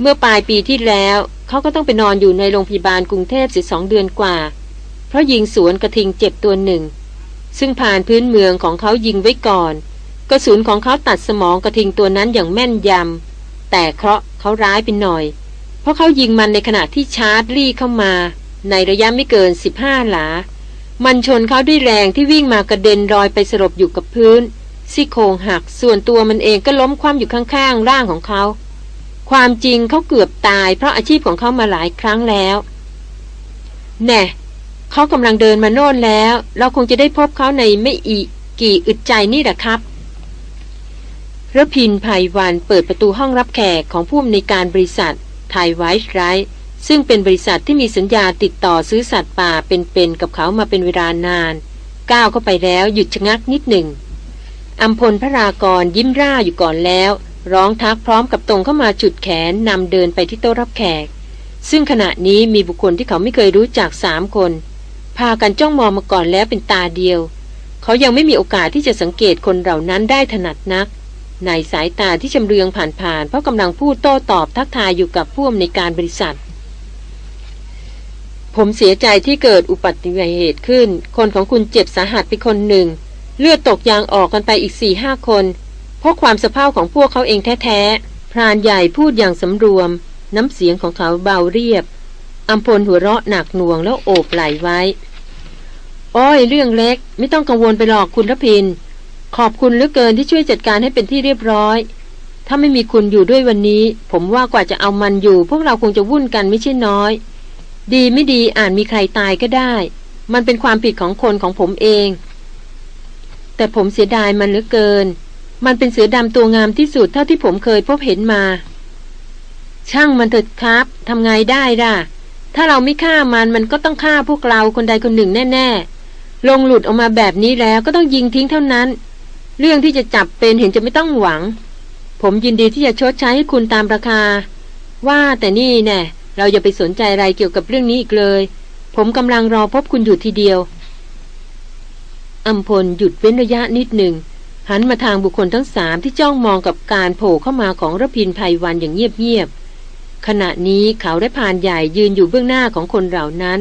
เมื่อปลายปีที่แล้วเขาก็ต้องไปนอนอยู่ในโรงพยาบาลกรุงเทพสิสองเดือนกว่า เพราะยิงสวนกระทิงเจ็บตัวหนึ่ง ซึ่งผ่านพื้นเมืองของเขายิงไว้ก่อน กระสุนของเขาตัดสมองกระทิงตัวนั้นอย่างแม่นยำ แต่เคราะห์เขาร้ายไปหน่อย เพราะเขายิงมันในขณะที่ชาร์จรี่เข้ามา ในระยะไม่เกิน 15 หลา มันชนเขาด้วยแรงที่วิ่งมากระเด็นรอยไปสลบอยู่กับพื้น ซี่โครงหักส่วนตัวมันเองก็ล้มคว่ำอยู่ข้างๆ ร่างของเขา ความจริงเขาเกือบตาย เพราะอาชีพของเขามาหลายครั้งแล้ว แน่เขากำลังเดินมาโน่นแล้ว เราคงจะได้พบเขาในไม่อีกกี่อึดใจนี่แหละครับ ระพินภัยวันเปิดประตูห้องรับแขกของผู้อำนวยการบริษัทไทยไวท์ไรท์ซึ่งเป็นบริษัทที่มีสัญญาติดต่อซื้อสัตว์ป่าเป็นๆกับเขามาเป็นเวลานาน ก้าวเข้าไปแล้วหยุดชะงักนิดหนึ่งอัมพลพระรากรยิ้มร่าอยู่ก่อนแล้ว ร้องทักพร้อมกับตรงเข้ามาจุดแขนนำเดินไปที่โต๊ะรับแขก ซึ่งขณะนี้มีบุคคลที่เขาไม่เคยรู้จักสามคน พากันจ้องมองมาก่อนแล้วเป็นตาเดียว เขายังไม่มีโอกาสที่จะสังเกตคนเหล่านั้นได้ถนัดนัก ในสายตาที่ชำเลืองผ่านๆเพราะกำลังพูดโต้ตอบทักทายอยู่กับผู้อำนวยการบริษัท ผมเสียใจที่เกิดอุบัติเหตุขึ้น คนของคุณเจ็บสาหัสไปคนหนึ่ง เลือดตกยางออกกันไปอีกสี่ห้าคน เพราะความสะเพร่าของพวกเขาเองแท้ๆพรานใหญ่พูดอย่างสำรวม น้ำเสียงของเขาเบาเรียบอัมพลหัวเราะหนักหน่วงแล้วโอบไหลไว้ อ้อยเรื่องเล็ก ไม่ต้องกังวลไปหรอกคุณรพิน ขอบคุณเหลือเกินที่ช่วยจัดการให้เป็นที่เรียบร้อย ถ้าไม่มีคุณอยู่ด้วยวันนี้ ผมว่ากว่าจะเอามันอยู่ พวกเราคงจะวุ่นกันไม่ใช่น้อย ดีไม่ดีอาจมีใครตายก็ได้ มันเป็นความผิดของคนของผมเอง แต่ผมเสียดายมันเหลือเกิน มันเป็นเสือดำตัวงามที่สุดเท่าที่ผมเคยพบเห็นมา ช่างมันเถิดครับทำไงได้ล่ะ ถ้าเราไม่ฆ่ามันมันก็ต้องฆ่าพวกเราคนใดคนหนึ่งแน่ ๆ ลงหลุดออกมาแบบนี้แล้วก็ต้องยิงทิ้งเท่านั้น เรื่องที่จะจับเป็นเห็นจะไม่ต้องหวัง ผมยินดีที่จะชดใช้ให้คุณตามราคา ว่าแต่นี่แน่เราอย่าไปสนใจอะไรเกี่ยวกับเรื่องนี้อีกเลย ผมกำลังรอพบคุณอยู่ทีเดียวอัมพลหยุดเว้นระยะนิดหนึ่งหันมาทางบุคคลทั้งสามที่จ้องมองกับการโผล่เข้ามาของระพินภัยวันอย่างเงียบๆขณะนี้เขาได้พานใหญ่ยืนอยู่เบื้องหน้าของคนเหล่านั้น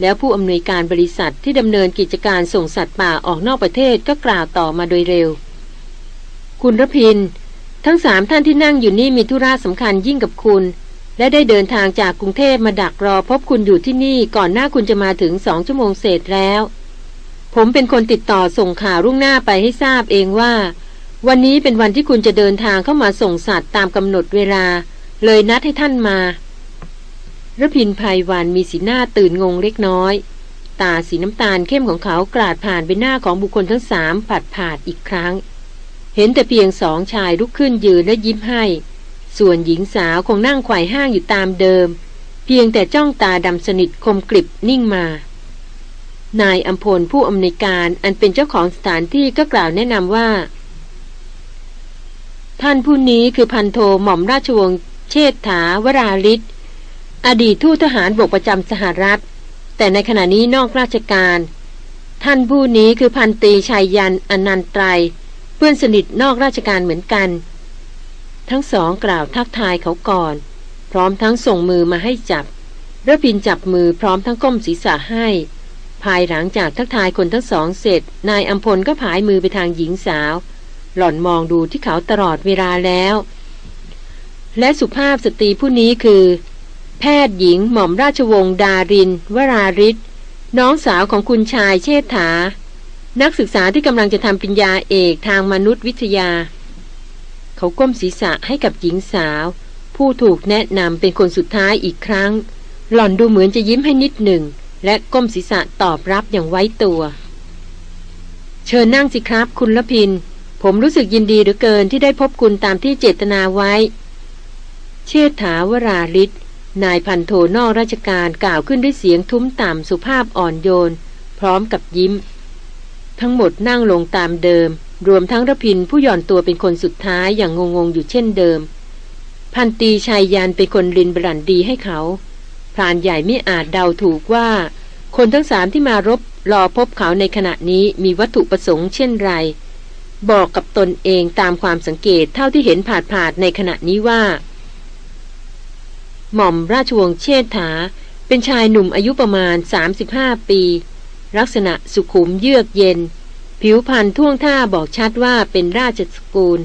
แล้วผู้อำนวยการบริษัทที่ดำเนินกิจการส่งสัตว์ป่าออกนอกประเทศก็กล่าวต่อมาโดยเร็ว คุณรพิน ทั้งสามท่านที่นั่งอยู่นี่มีธุระสำคัญยิ่งกับคุณ และได้เดินทางจากกรุงเทพมาดักรอพบคุณอยู่ที่นี่ก่อนหน้าคุณจะมาถึงสองชั่วโมงเศษแล้ว ผมเป็นคนติดต่อส่งข่าวรุ่งหน้าไปให้ทราบเองว่า วันนี้เป็นวันที่คุณจะเดินทางเข้ามาส่งสัตว์ตามกำหนดเวลา เลยนัดให้ท่านมา ระพินภัยวันมีสีหน้าตื่นงงเล็กน้อย ตาสีน้ำตาลเข้มของเขากราดผ่านไปหน้าของบุคคลทั้งสามผัดผ่านอีกครั้ง เห็นแต่เพียงสองชายลุกขึ้นยืนและยิ้มให้ ส่วนหญิงสาวคงนั่งไขว่ห้างอยู่ตามเดิม เพียงแต่จ้องตาดำสนิทคมกริบนิ่งมา นายอัมพลผู้อำนวยการอันเป็นเจ้าของสถานที่ก็กล่าวแนะนำว่า ท่านผู้นี้คือพันโทหม่อมราชวงศ์เชษฐาวราลิศ อดีตทูตทหารบกประจำสหรัฐ แต่ในขณะนี้นอกราชการ ท่านผู้นี้คือพันตีชัยยันอนันตรายเพื่อนสนิทนอกราชการเหมือนกัน ทั้งสองกล่าวทักทายเขาก่อน พร้อมทั้งส่งมือมาให้จับระพินจับมือพร้อมทั้งก้มศีรษะให้ ภายหลังจากทักทายคนทั้งสองเสร็จ นายอัมพลก็ผายมือไปทางหญิงสาว หล่อนมองดูที่เขาตลอดเวลาแล้ว และสุภาพสตรีผู้นี้คือ แพทย์หญิงหม่อมราชวงศ์ดาริน วราริศน้องสาวของคุณชายเชษฐา นักศึกษาที่กำลังจะทำปริญญาเอกทางมนุษยวิทยา เขาก้มศีรษะให้กับหญิงสาว ผู้ถูกแนะนำเป็นคนสุดท้ายอีกครั้ง หล่อนดูเหมือนจะยิ้มให้นิดหนึ่ง และก้มศีรษะตอบรับอย่างไว้ตัว เชิญนั่งสิครับ คุณละพิน ผมรู้สึกยินดีเหลือเกินที่ได้พบคุณตามที่เจตนาไว้ เชษฐาวราลิศ นายพันโทนอกราชการกล่าวขึ้นด้วยเสียงทุ้มต่ำสุภาพอ่อนโยน พร้อมกับยิ้ม ทั้งหมดนั่งลงตามเดิม รวมทั้งระพินผู้หย่อนตัวเป็นคนสุดท้ายอย่างงงๆอยู่เช่นเดิม พันตีชายยานเป็นคนรินบรันดีให้เขาพรานใหญ่ไม่อาจเดาถูกว่า คนทั้งสามที่มารบรอพบเขาในขณะนี้มีวัตถุประสงค์เช่นไร บอกกับตนเองตามความสังเกตเท่าที่เห็นผาดผาดในขณะนี้ว่า หม่อมราชวงศ์เชษฐา เป็นชายหนุ่มอายุประมาณ 35 ปี ลักษณะสุขุมเยือกเย็น ผิวพรรณท่วงท่าบอกชัดว่าเป็นราชสกุล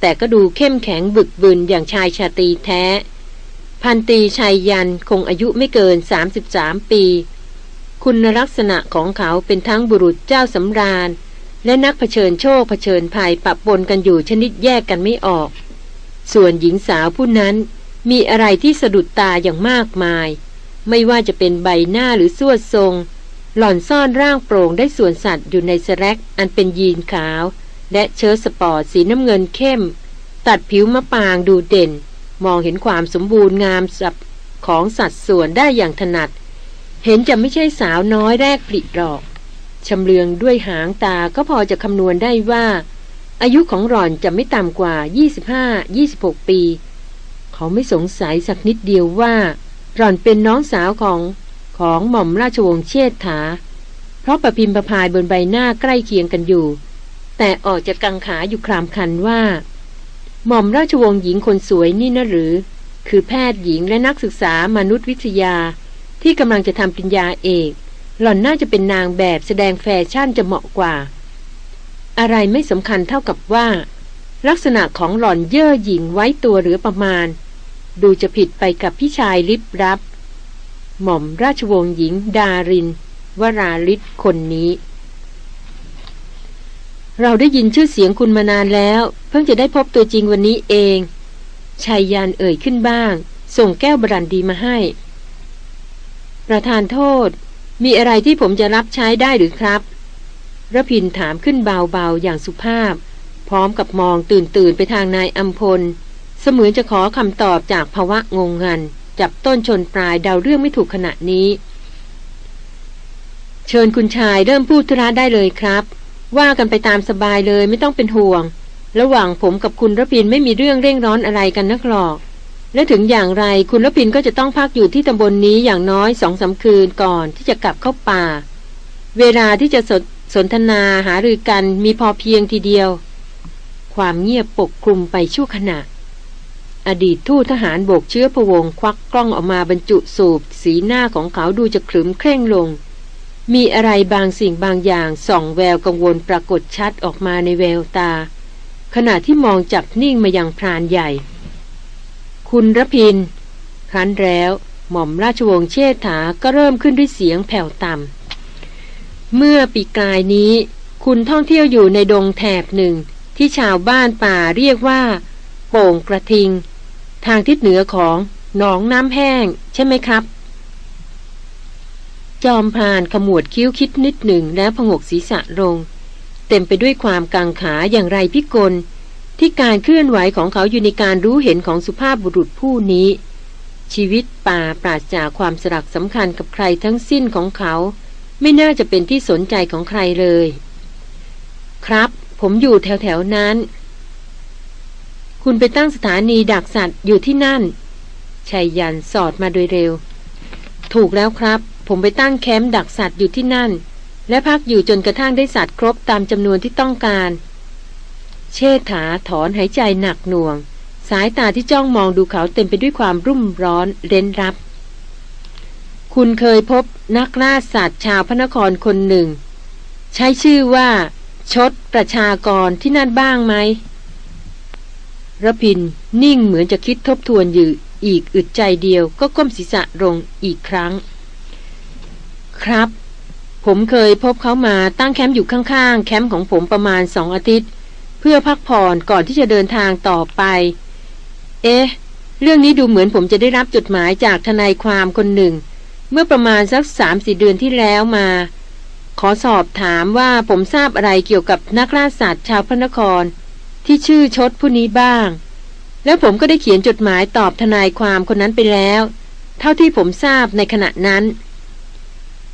แต่ก็ดูเข้มแข็งบึกบึนอย่างชายชาตรีแท้ พันตีชัยยันคงอายุไม่เกิน 33 ปี คุณลักษณะของเขาเป็นทั้งบุรุษเจ้าสำราญ และนักเผชิญโชคเผชิญภัยปะปนกันอยู่ชนิดแยกกันไม่ออก ส่วนหญิงสาวผู้นั้น มีอะไรที่สะดุดตาอย่างมากมาย ไม่ว่าจะเป็นใบหน้าหรือทรวดทรง หล่อนซ่อนร่างโปร่งได้ส่วนสัตว์อยู่ใน slacks อันเป็นยีนส์ขาว และเชิ้ตสปอร์ตสีน้ำเงินเข้ม ตัดผิวมะปรางดูเด่น มองเห็นความสมบูรณ์งามสรรพของสัดส่วนได้อย่างถนัด เห็นจะไม่ใช่สาวน้อยแรกผลิหรอกชำเลืองด้วยหางตาก็พอจะคำนวณได้ว่า อายุของหล่อนจะไม่ต่ำกว่า 25-26 ปี เขาไม่สงสัยสักนิดเดียวว่า หล่อนเป็นน้องสาวของของหม่อมราชวงศ์เชษฐา เพราะประพิมพ์ประพายบนใบหน้าใกล้เคียงกันอยู่ แต่ออกจากกังขาอยู่ครามคันว่า หม่อมราชวงศ์หญิงคนสวยนี่นะหรือ คือแพทย์หญิงและนักศึกษามนุษยวิทยา ที่กำลังจะทำปริญญาเอกหล่อนน่าจะเป็นนางแบบแสดงแฟชั่นจะเหมาะกว่า อะไรไม่สำคัญเท่ากับว่า ลักษณะของหล่อนเย่อหยิ่งไว้ตัวหรือประมาณ ดูจะผิดไปกับพี่ชายลิบรับ หม่อมราชวงศ์หญิงดาริน วราลิศคนนี้ เราได้ยินชื่อเสียงคุณมานานแล้ว เพิ่งจะได้พบตัวจริงวันนี้เองชายยานเอ่ยขึ้นบ้าง ส่งแก้วบรันดีมาให้ ประธานโทษ มีอะไรที่ผมจะรับใช้ได้หรือครับระพินถามขึ้นเบาๆอย่างสุภาพ พร้อมกับมองตื่นตื่นไปทางนายอัมพล เสมือนจะขอคำตอบจากภาวะงงงัน จับต้นชนปลายเดาเรื่องไม่ถูกขณะนี้ เชิญคุณชายเริ่มพูดธุระได้เลยครับ ว่ากันไปตามสบายเลยไม่ต้องเป็นห่วง ระหว่างผมกับคุณระพินไม่มีเรื่องเร่งร้อนอะไรกันนักหรอก และถึงอย่างไรคุณระพินก็จะต้องพักอยู่ที่ตำบลนนี้อย่างน้อยสองสาคืนก่อนที่จะกลับเข้าป่า เวลาที่จะสสนทนาหารือกันมีพอเพียงทีเดียว ความเงียบปกคลุมไปชั่วขณะ อดีตทูตทหารโบกเชื้อพวงควักกล้องออกมาบรรจุสูบ สีหน้าของเขาดูจะขรึมเคร่งลง มีอะไรบางสิ่งบางอย่างส่องแววกังวลปรากฏชัดออกมาในแววตา ขณะที่มองจับนิ่งมายังพรานใหญ่ คุณรพินครั้นแล้ว หม่อมราชวงศ์เชษฐาก็เริ่มขึ้นด้วยเสียงแผ่วต่ำเมื่อปีกายนี้ คุณท่องเที่ยวอยู่ในดงแถบหนึ่ง ที่ชาวบ้านป่าเรียกว่า โป่งกระทิง ทางทิศเหนือของหนองน้ำแห้ง ใช่ไหมครับ จอมพรานขมวดคิ้วคิดนิดหนึ่งแล้วพงกศีรษะลง เต็มไปด้วยความกังขาอย่างไรพิกล ที่การเคลื่อนไหวของเขาอยู่ในการรู้เห็นของสุภาพบุรุษผู้นี้ ชีวิตป่าปราศจากความสลักสำคัญกับใครทั้งสิ้นของเขา ไม่น่าจะเป็นที่สนใจของใครเลย ครับ ผมอยู่แถวๆนั้น คุณไปตั้งสถานีดักสัตว์อยู่ที่นั่นชัยยันสอดมาโดยเร็ว ถูกแล้วครับ ผมไปตั้งแคมป์ดักสัตว์อยู่ที่นั่น และพักอยู่จนกระทั่งได้สัตว์ครบตามจำนวนที่ต้องการ เชษฐาถอนหายใจหนักหน่วง สายตาที่จ้องมองดูเขาเต็มไปด้วยความรุ่มร้อนเร้นรับ คุณเคยพบนักล่าสัตว์ชาวพระนครคนหนึ่ง ใช้ชื่อว่า ชดประชากรที่นั่นบ้างไหม ระพินนิ่งเหมือนจะคิดทบทวนอยู่อีกอึดใจเดียวก็ก้มศีรษะลงอีกครั้ง ครับ ผมเคยพบเขามาตั้งแคมป์อยู่ข้างๆ แคมป์ของผมประมาณสองอาทิตย์ เพื่อพักผ่อนก่อนที่จะเดินทางต่อไป เอ๊ะ เรื่องนี้ดูเหมือนผมจะได้รับจดหมายจากทนายความคนหนึ่ง เมื่อประมาณสักสามสี่เดือนที่แล้วมา ขอสอบถามว่าผมทราบอะไรเกี่ยวกับนักล่าสัตว์ชาวพระนคร ที่ชื่อชดผู้นี้บ้าง แล้วผมก็ได้เขียนจดหมายตอบทนายความคนนั้นไปแล้ว เท่าที่ผมทราบในขณะนั้น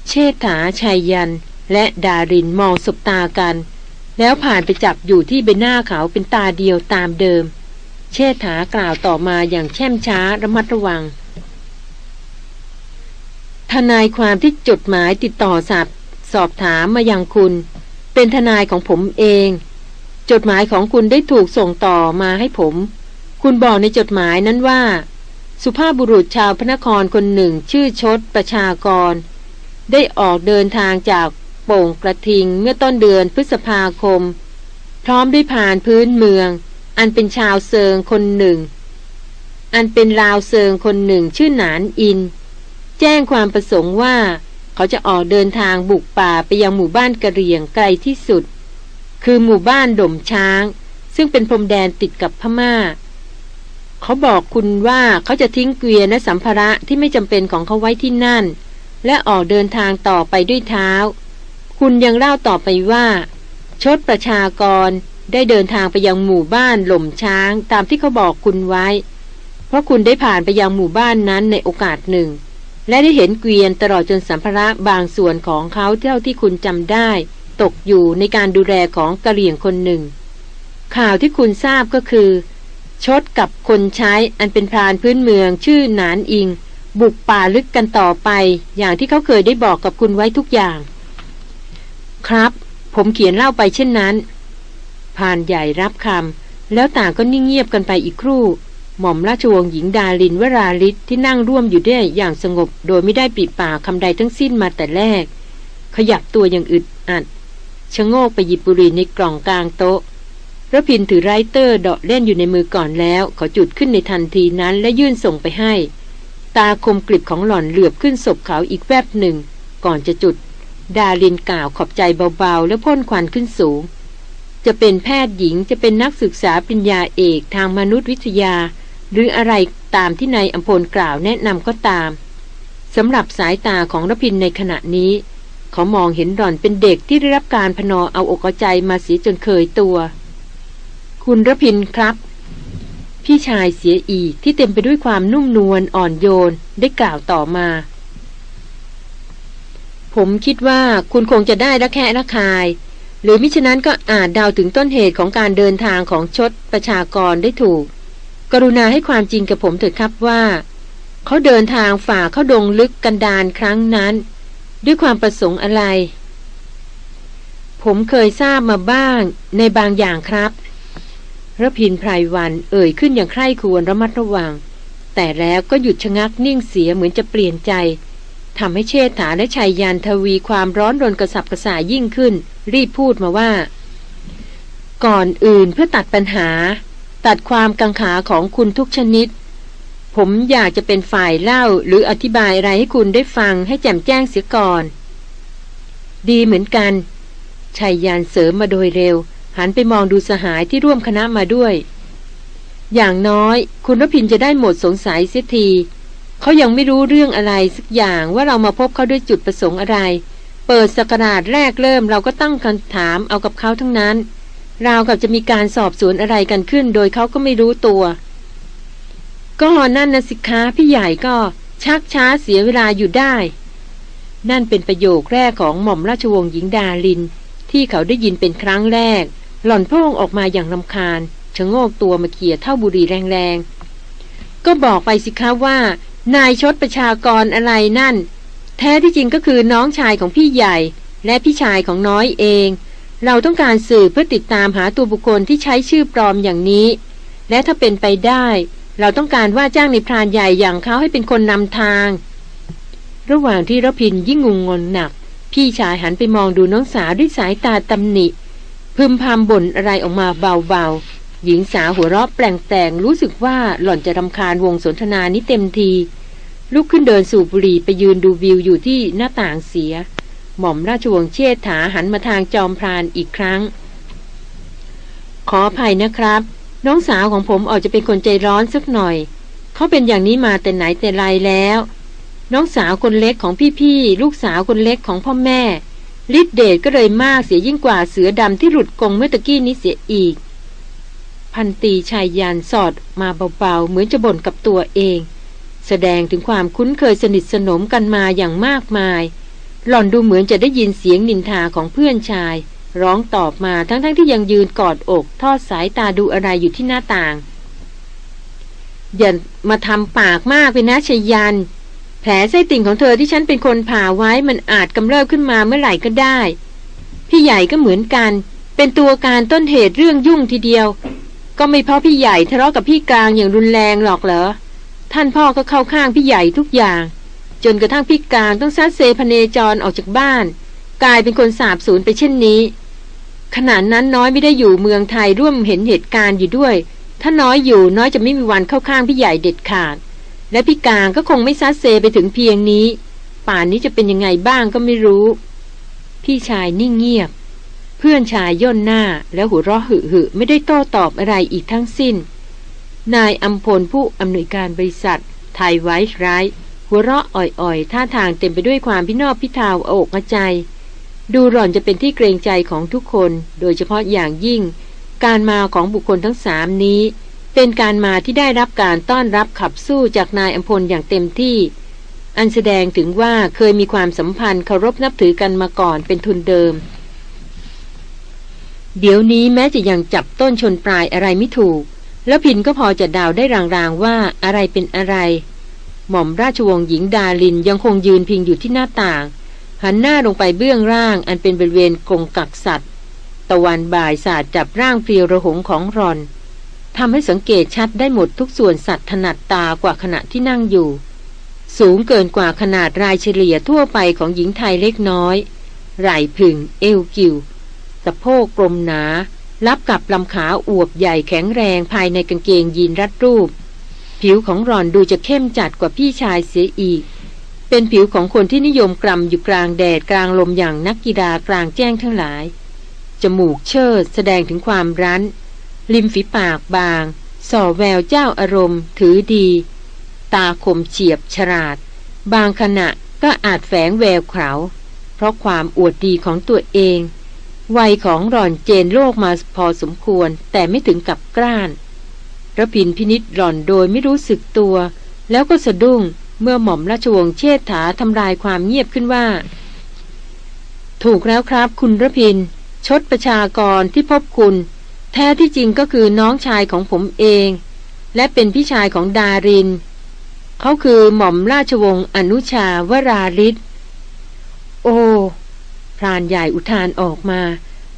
เชษฐาชายยัน และดารินมองสบตากัน แล้วผ่านไปจับอยู่ที่ใบหน้าเขาเป็นตาเดียวตามเดิม เชษฐากล่าวต่อมาอย่างแช่มช้าระมัดระวัง ทนายความที่จดหมายติดต่อสับสอบถามมายังคุณ เป็นทนายของผมเอง จดหมายของคุณได้ถูกส่งต่อมาให้ผม คุณบอกในจดหมายนั้นว่า สุภาพบุรุษชาวพระนครคนหนึ่งชื่อชดประชากร ได้ออกเดินทางจากโป่งกระทิงเมื่อต้นเดือนพฤษภาคม พร้อมด้วยผ่านพื้นเมือง อันเป็นชาวเซิงคนหนึ่ง อันเป็นลาวเซิงคนหนึ่งชื่อหนานอิน แจ้งความประสงค์ว่า เขาจะออกเดินทางบุกป่าไปยังหมู่บ้านกระเรียงไกลที่สุด คือหมู่บ้านด่มช้าง ซึ่งเป็นพรมแดนติดกับพมา่า เขาบอกคุณว่าเขาจะทิ้งเกวียนและสัมภาระที่ไม่จำเป็นของเขาไว้ที่นั่น และออกเดินทางต่อไปด้วยเท้า คุณยังเล่าต่อไปว่า ชดประชากรได้เดินทางไปยังหมู่บ้านหล่มช้างตามที่เขาบอกคุณไว้ เพราะคุณได้ผ่านไปยังหมู่บ้านนั้นในโอกาสหนึ่ง และได้เห็นเกวียนตลอดจนสัมภาระบางส่วนของเขาเท่าที่คุณจำได้ ตกอยู่ในการดูแลของกะเหลี่ยงคนหนึ่ง ข่าวที่คุณทราบก็คือ ชดกับคนใช้อันเป็นพรานพื้นเมืองชื่อหนานอิง บุกป่าลึกกันต่อไป อย่างที่เขาเคยได้บอกกับคุณไว้ทุกอย่าง ครับ ผมเขียนเล่าไปเช่นนั้นพานใหญ่รับคำแล้วต่างก็นิ่งเงียบกันไปอีกครู่ หม่อมราชวงศ์หญิงดาลินวราลิศที่นั่งร่วมอยู่ด้วยอย่างสงบ โดยไม่ได้ปิดปากคำใดทั้งสิ้นมาแต่แรก ขยับตัวอย่างอึดอัด ชะโงกไปหยิบบุหรี่ในกล่องกลางโต๊ะระพินถือไรเตอร์เดาะเล่นอยู่ในมือก่อนแล้ว เขาจุดขึ้นในทันทีนั้นและยื่นส่งไปให้ ตาคมกลิบของหล่อนเหลือบขึ้นศพเขาอีกแวบหนึ่ง ก่อนจะจุด ดาลินกล่าวขอบใจเบาๆ แล้วพ่นควันขึ้นสูง จะเป็นแพทย์หญิงจะเป็นนักศึกษาปริญญาเอกทางมนุษยวิทยา หรืออะไรตามที่นายอัมพลกล่าวแนะนำก็ตามสำหรับสายตาของรพินในขณะนี้ เขามองเห็นหล่อนเป็นเด็กที่ได้รับการพนอเอาอกเอาใจมาเสียจนเคยตัว คุณรพินครับ พี่ชายเสียอีกที่เต็มไปด้วยความนุ่มนวลอ่อนโยนได้กล่าวต่อมา ผมคิดว่าคุณคงจะได้ละแคะละคาย หรือมิฉะนั้นก็อาจเดาถึงต้นเหตุของการเดินทางของชดประชากรได้ถูก กรุณาให้ความจริงกับผมเถิดครับว่าเขาเดินทางฝ่าเข้าดงลึกกันดานครั้งนั้น ด้วยความประสงค์อะไร ผมเคยทราบมาบ้างในบางอย่างครับระพินไพรวันเอ่ยขึ้นอย่างใคร่ควรระมัดระวัง แต่แล้วก็หยุดชะงักนิ่งเสียเหมือนจะเปลี่ยนใจทำให้เชษฐาและชายยานทวีความร้อนรนกระสับกระส่ายยิ่งขึ้น รีบพูดมาว่า ก่อนอื่นเพื่อตัดปัญหา ตัดความกังขาของคุณทุกชนิด ผมอยากจะเป็นฝ่ายเล่าหรืออธิบายอะไรให้คุณได้ฟังให้แจ่มแจ้งเสียก่อน ดีเหมือนกันชายยานเสริมมาโดยเร็ว หันไปมองดูสหายที่ร่วมคณะมาด้วย อย่างน้อย คุณรพินจะได้หมดสงสัยเสียทีเขายังไม่รู้เรื่องอะไรสักอย่างว่าเรามาพบเขาด้วยจุดประสงค์อะไร เปิดสกราดแรกเริ่มเราก็ตั้งคำถามเอากับเขาทั้งนั้น ราวกับจะมีการสอบสวนอะไรกันขึ้น โดยเขาก็ไม่รู้ตัว ก็นั่นนะสิคะพี่ใหญ่ก็ชักช้าเสียเวลาอยู่ได้ นั่นเป็นประโยคแรกของหม่อมราชวงศ์หญิงดาลิน ที่เขาได้ยินเป็นครั้งแรก หล่อนพ่งออกมาอย่างลำคาญชะโงกตัวมาเขี่ยเท่าบุรีแรงๆ ก็บอกไปสิคะว่า นายชดประชากรอะไรนั่น แท้ที่จริงก็คือน้องชายของพี่ใหญ่ และพี่ชายของน้อยเอง เราต้องการสืบเพื่อติดตามหาตัวบุคคลที่ใช้ชื่อปลอมอย่างนี้ และถ้าเป็นไปได้ เราต้องการว่าจ้างในพรานใหญ่อย่างเขาให้เป็นคนนำทาง ระหว่างที่รพินยิ่งงงงนหนัก พี่ชายหันไปมองดูน้องสาวด้วยสายตาตำหนิ พึมพำบ่นอะไรออกมาเบาๆ หญิงสาวหัวเราะแปลงๆรู้สึกว่าหล่อนจะรำคาญวงสนทนานี้เต็มที ลุกขึ้นเดินสู่บุรีไปยืนดูวิวอยู่ที่หน้าต่างเสีย หม่อมราชวงศ์เชษฐาหันมาทางจอมพรานอีกครั้ง ขออภัยนะครับ น้องสาวของผมออกจะเป็นคนใจร้อนสักหน่อย เขาเป็นอย่างนี้มาแต่ไหนแต่ไรแล้ว น้องสาวคนเล็กของพี่ๆลูกสาวคนเล็กของพ่อแม่ฤทธิเดชก็เลยมากเสียยิ่งกว่าเสือดำที่หลุดกรงเมื่อตะกี้นี้เสียอีก พันตีชายยานสอดมาเบาๆ เหมือนจะบ่นกับตัวเอง แสดงถึงความคุ้นเคยสนิทสนมกันมาอย่างมากมาย หล่อนดูเหมือนจะได้ยินเสียงนินทาของเพื่อนชาย ร้องตอบมาทั้งๆทที่ยังยืนกอดอก ทอดสายตาดูอะไรอยู่ที่หน้าต่าง อย่ามาทำปากมากไปนะชยัน แผลไส้ติ่งของเธอที่ฉันเป็นคนผ่าไว้มันอาจกำเริบขึ้นมาเมื่อไหร่ก็ได้ พี่ใหญ่ก็เหมือนกัน เป็นตัวการต้นเหตุเรื่องยุ่งทีเดียว ก็ไม่เพราะพี่ใหญ่ทะเลาะกับพี่กลางอย่างรุนแรงหรอกเหรอ ท่านพ่อก็เข้าข้างพี่ใหญ่ทุกอย่าง จนกระทั่งพี่กลางต้องซัดเซพเนจรออกจากบ้าน กลายเป็นคนสาบสูญไปเช่นนี้ ขณะนั้นน้อยไม่ได้อยู่เมืองไทยร่วมเห็นเหตุการณ์อยู่ด้วย ถ้าน้อยอยู่น้อยจะไม่มีวันเข้าข้างพี่ใหญ่เด็ดขาด และพี่กลางก็คงไม่ซัดเซไปถึงเพียงนี้ ป่านนี้จะเป็นยังไงบ้างก็ไม่รู้ พี่ชายนิ่งเงียบ เพื่อนชายย่นหน้าแล้วหัวเราะหึหึไม่ได้โต้ตอบอะไรอีกทั้งสิ้น นายอัมพลผู้อำนวยการบริษัท ไทยไวท์ไรท์หัวเราะอ่อยๆ ท่าทางเต็มไปด้วยความพินอบพิทาวอาอกใจ ดูหล่อนจะเป็นที่เกรงใจของทุกคน โดยเฉพาะอย่างยิ่ง การมาของบุคคลทั้งสามนี้ เป็นการมาที่ได้รับการต้อนรับขับสู้จากนายอัมพลอย่างเต็มที่ อันแสดงถึงว่าเคยมีความสัมพันธ์เคารพนับถือกันมาก่อนเป็นทุนเดิม เดี๋ยวนี้แม้จะยังจับต้นชนปลายอะไรไม่ถูก แล้วพินก็พอจะดาวได้รางๆว่าอะไรเป็นอะไร หม่อมราชวงศ์หญิงดาลินยังคงยืนพิงอยู่ที่หน้าต่าง หันหน้าลงไปเบื้องล่าง อันเป็นบริเวณกรงกักสัตว์ ตะวันบ่ายสาดจับร่างเพรียวระหงของรอนทำให้สังเกตชัดได้หมดทุกส่วนสัตว์ถนัดตากว่าขณะที่นั่งอยู่ สูงเกินกว่าขนาดรายเฉลี่ยทั่วไปของหญิงไทยเล็กน้อย ไหล่ผึ่ง เอวกิวสะโพกกลมหนา รับกับลำขาอวบใหญ่แข็งแรงภายในกางเกงยีนรัดรูป ผิวของรอนดูจะเข้มจัดกว่าพี่ชายเสียอีก เป็นผิวของคนที่นิยมกรำอยู่กลางแดดกลางลมอย่างนักกีฬากลางแจ้งทั้งหลาย จมูกเชิดแสดงถึงความรั้น ริมฝีปากบาง ส่อแววเจ้าอารมณ์ ถือดี ตาคมเฉียบฉลาด บางขณะก็อาจแฝงแววเขาเพราะความอวดดีของตัวเอง วัยของหล่อนเจนโลกมาพอสมควรแต่ไม่ถึงกับกล้านระพินพินิษหล่อนโดยไม่รู้สึกตัว แล้วก็สะดุ้ง เมื่อหม่อมราชวงศ์เชษฐาทำลายความเงียบขึ้นว่า ถูกแล้วครับ คุณระพิน ชดประชากรที่พบคุณ แท้ที่จริงก็คือน้องชายของผมเอง และเป็นพี่ชายของดาริน เขาคือหม่อมราชวงศ์อนุชาวราริศโอ้พรานใหญ่อุทานออกมา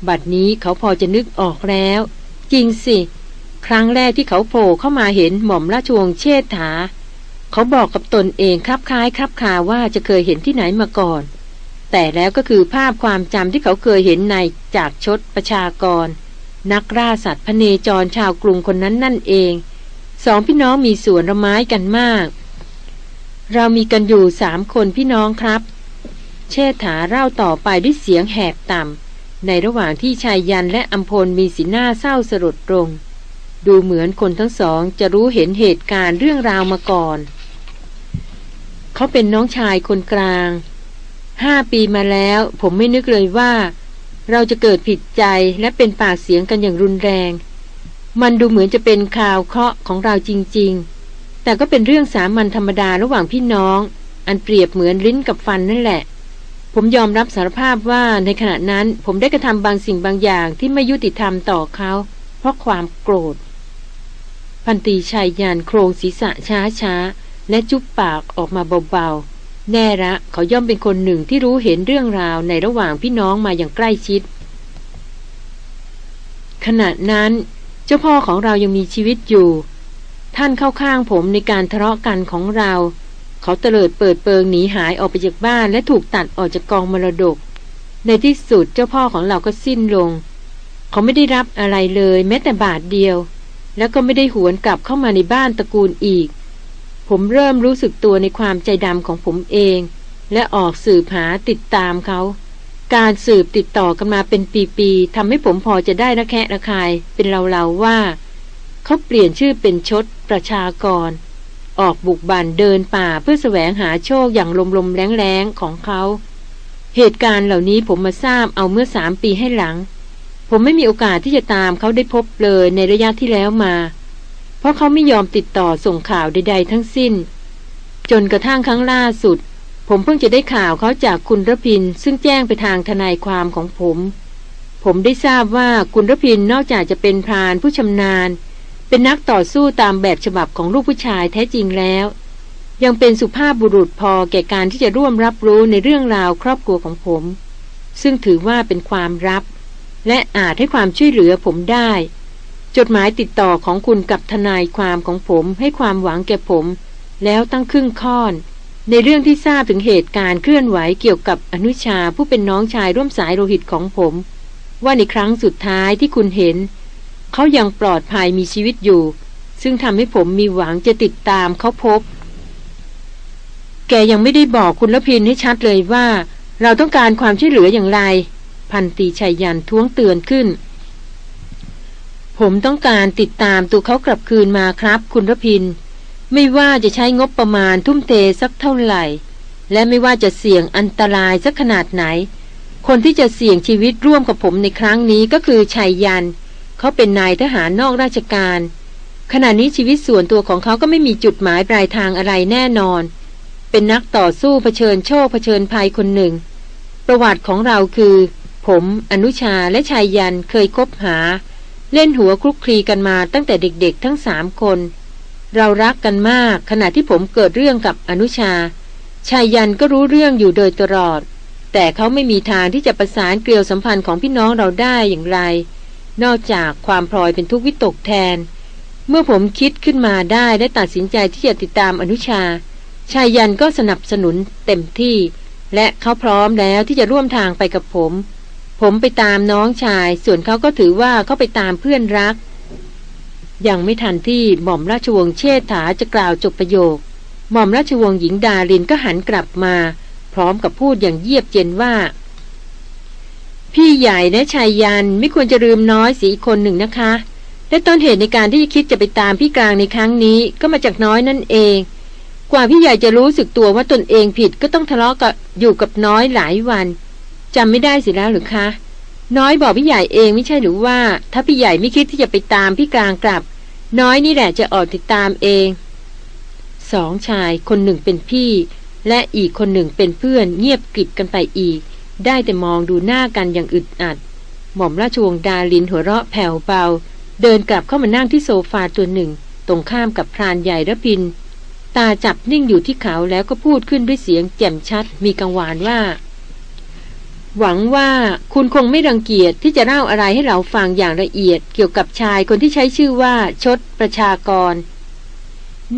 บัดนี้เขาพอจะนึกออกแล้ว จริงสิ ครั้งแรกที่เขาโผล่เข้ามาเห็นหม่อมราชวงศ์เชษฐา เขาบอกกับตนเองครับคล้ายครับคาว่าจะเคยเห็นที่ไหนมาก่อน แต่แล้วก็คือภาพความจำที่เขาเคยเห็นในจากชดประชากร นักล่าสัตว์พเนจรชาวกรุงคนนั้นนั่นเอง สองพี่น้องมีสวนระไม้กันมาก เรามีกันอยู่สามคนพี่น้องครับ เชษฐาเล่าต่อไปด้วยเสียงแหบต่ำในระหว่างที่ชายยันและอัมพลมีสีหน้าเศร้าสลดตรงดูเหมือนคนทั้งสองจะรู้เห็นเหตุการณ์เรื่องราวมาก่อน เขาเป็นน้องชายคนกลาง ห้าปีมาแล้ว ผมไม่นึกเลยว่า เราจะเกิดผิดใจและเป็นปากเสียงกันอย่างรุนแรง มันดูเหมือนจะเป็นข่าวเคราะห์ของเราจริง ๆ แต่ก็เป็นเรื่องสามัญธรรมดาระหว่างพี่น้อง อันเปรียบเหมือนลิ้นกับฟันนั่นแหละ ผมยอมรับสารภาพว่าในขณะนั้นผมได้กระทำบางสิ่งบางอย่างที่ไม่ยุติธรรมต่อเขา เพราะความโกรธ พันตีชายยานโครงศีรษะช้าๆ และจุบปากออกมาเบาๆ แน่ละเขาย่อมเป็นคนหนึ่งที่รู้เห็นเรื่องราวในระหว่างพี่น้องมาอย่างใกล้ชิด ขณะนั้น เจ้าพ่อของเรายังมีชีวิตอยู่ ท่านเข้าข้างผมในการทะเลาะกันของเรา เขาเตลิดเปิดเปิงหนีหายออกไปจากบ้านและถูกตัดออกจากกองมรดก ในที่สุดเจ้าพ่อของเราก็สิ้นลง เขาไม่ได้รับอะไรเลย แม้แต่บาทเดียว แล้วก็ไม่ได้หวนกลับเข้ามาในบ้านตระกูลอีก ผมเริ่มรู้สึกตัวในความใจดำของผมเอง และออกสืบหาติดตามเขา การสืบติดต่อกันมาเป็นปีๆทำให้ผมพอจะได้ระแคะระคายเป็นเราๆว่า เขาเปลี่ยนชื่อเป็นชดประชากร ออกบุกบันเดินป่าเพื่อแสวงหาโชคอย่างลมๆแรงๆของเขา เหตุการณ์เหล่านี้ผมมาทราบเอาเมื่อสามปีให้หลัง ผมไม่มีโอกาสที่จะตามเขาได้พบเลยในระยะที่แล้วมา เพราะเขาไม่ยอมติดต่อส่งข่าวใด ๆ ทั้งสิ้น จนกระทั่งครั้งล่าสุด ผมเพิ่งจะได้ข่าวเขาจากคุณรพินซึ่งแจ้งไปทางทนายความของผม ผมได้ทราบว่าคุณรพินนอกจากจะเป็นพรานผู้ชำนาญ เป็นนักต่อสู้ตามแบบฉบับของลูกผู้ชายแท้จริงแล้ว ยังเป็นสุภาพบุรุษพอแก่การที่จะร่วมรับรู้ในเรื่องราวครอบครัวของผม ซึ่งถือว่าเป็นความลับ และอาจให้ความช่วยเหลือผมได้ จดหมายติดต่อของคุณกับทนายความของผมให้ความหวังแก่ผม แล้วตั้งครึ่งค่อน ในเรื่องที่ทราบถึงเหตุการณ์เคลื่อนไหวเกี่ยวกับอนุชาผู้เป็นน้องชายร่วมสายโลหิตของผม ว่าในครั้งสุดท้ายที่คุณเห็น เขายังปลอดภัยมีชีวิตอยู่ ซึ่งทำให้ผมมีหวังจะติดตามเขาพบ แกยังไม่ได้บอกคุณละพินให้ชัดเลยว่า เราต้องการความช่วยเหลืออย่างไร พันตีชัยยันท้วงเตือนขึ้น ผมต้องการติดตามตัวเขากลับคืนมาครับ คุณรพิน ไม่ว่าจะใช้งบประมาณทุ่มเทสักเท่าไหร่ และไม่ว่าจะเสี่ยงอันตรายสักขนาดไหน คนที่จะเสี่ยงชีวิตร่วมกับผมในครั้งนี้ก็คือชัยยัน เขาเป็นนายทหารนอกราชการ ขณะนี้ชีวิตส่วนตัวของเขาก็ไม่มีจุดหมายปลายทางอะไรแน่นอน เป็นนักต่อสู้เผชิญโชคเผชิญภัยคนหนึ่ง ประวัติของเราคือ ผม อนุชาและชายยันเคยคบหา เล่นหัวคลุกคลีกันมาตั้งแต่เด็กๆ ทั้งสามคน เรารักกันมากขณะที่ผมเกิดเรื่องกับอนุชา ชายยันก็รู้เรื่องอยู่โดยตลอด แต่เขาไม่มีทางที่จะประสานเกลียวสัมพันธ์ของพี่น้องเราได้อย่างไร นอกจากความพลอยเป็นทุกวิตกแทน เมื่อผมคิดขึ้นมาได้และตัดสินใจที่จะติดตามอนุชา ชายยันก็สนับสนุนเต็มที่ และเขาพร้อมแล้วที่จะร่วมทางไปกับผม ผมไปตามน้องชาย ส่วนเขาก็ถือว่าเขาไปตามเพื่อนรัก ยังไม่ทันที่หม่อมราชวงศ์เชษฐาจะกล่าวจบประโยค หม่อมราชวงศ์หญิงดารินก็หันกลับมา พร้อมกับพูดอย่างเยียบเย็นว่า พี่ใหญ่และชายยันไม่ควรจะลืมน้อยสีอีกคนหนึ่งนะคะ และต้นเหตุในการที่คิดจะไปตามพี่กลางในครั้งนี้ก็มาจากน้อยนั่นเอง กว่าพี่ใหญ่จะรู้สึกตัวว่าตนเองผิดก็ต้องทะเลาะกับอยู่กับน้อยหลายวัน จำไม่ได้สิแล้วหรือคะ น้อยบอกพี่ใหญ่เองไม่ใช่หรือว่า ถ้าพี่ใหญ่ไม่คิดที่จะไปตามพี่กลางกลับ น้อยนี่แหละจะออกติดตามเองสองชายคนหนึ่งเป็นพี่ และอีกคนหนึ่งเป็นเพื่อนเงียบกริบกันไปอีก ได้แต่มองดูหน้ากันอย่างอึดอัด หม่อมราชวงศ์ดาลินหัวเราะแผ่วเบา เดินกลับเข้ามานั่งที่โซฟาตัวหนึ่ง ตรงข้ามกับพรานใหญ่ระพิน ตาจับนิ่งอยู่ที่เขาแล้วก็พูดขึ้นด้วยเสียงแจ่มชัดมีกังวานว่า หวังว่าคุณคงไม่รังเกียจที่จะเล่าอะไรให้เราฟังอย่างละเอียดเกี่ยวกับชายคนที่ใช้ชื่อว่าชดประชากร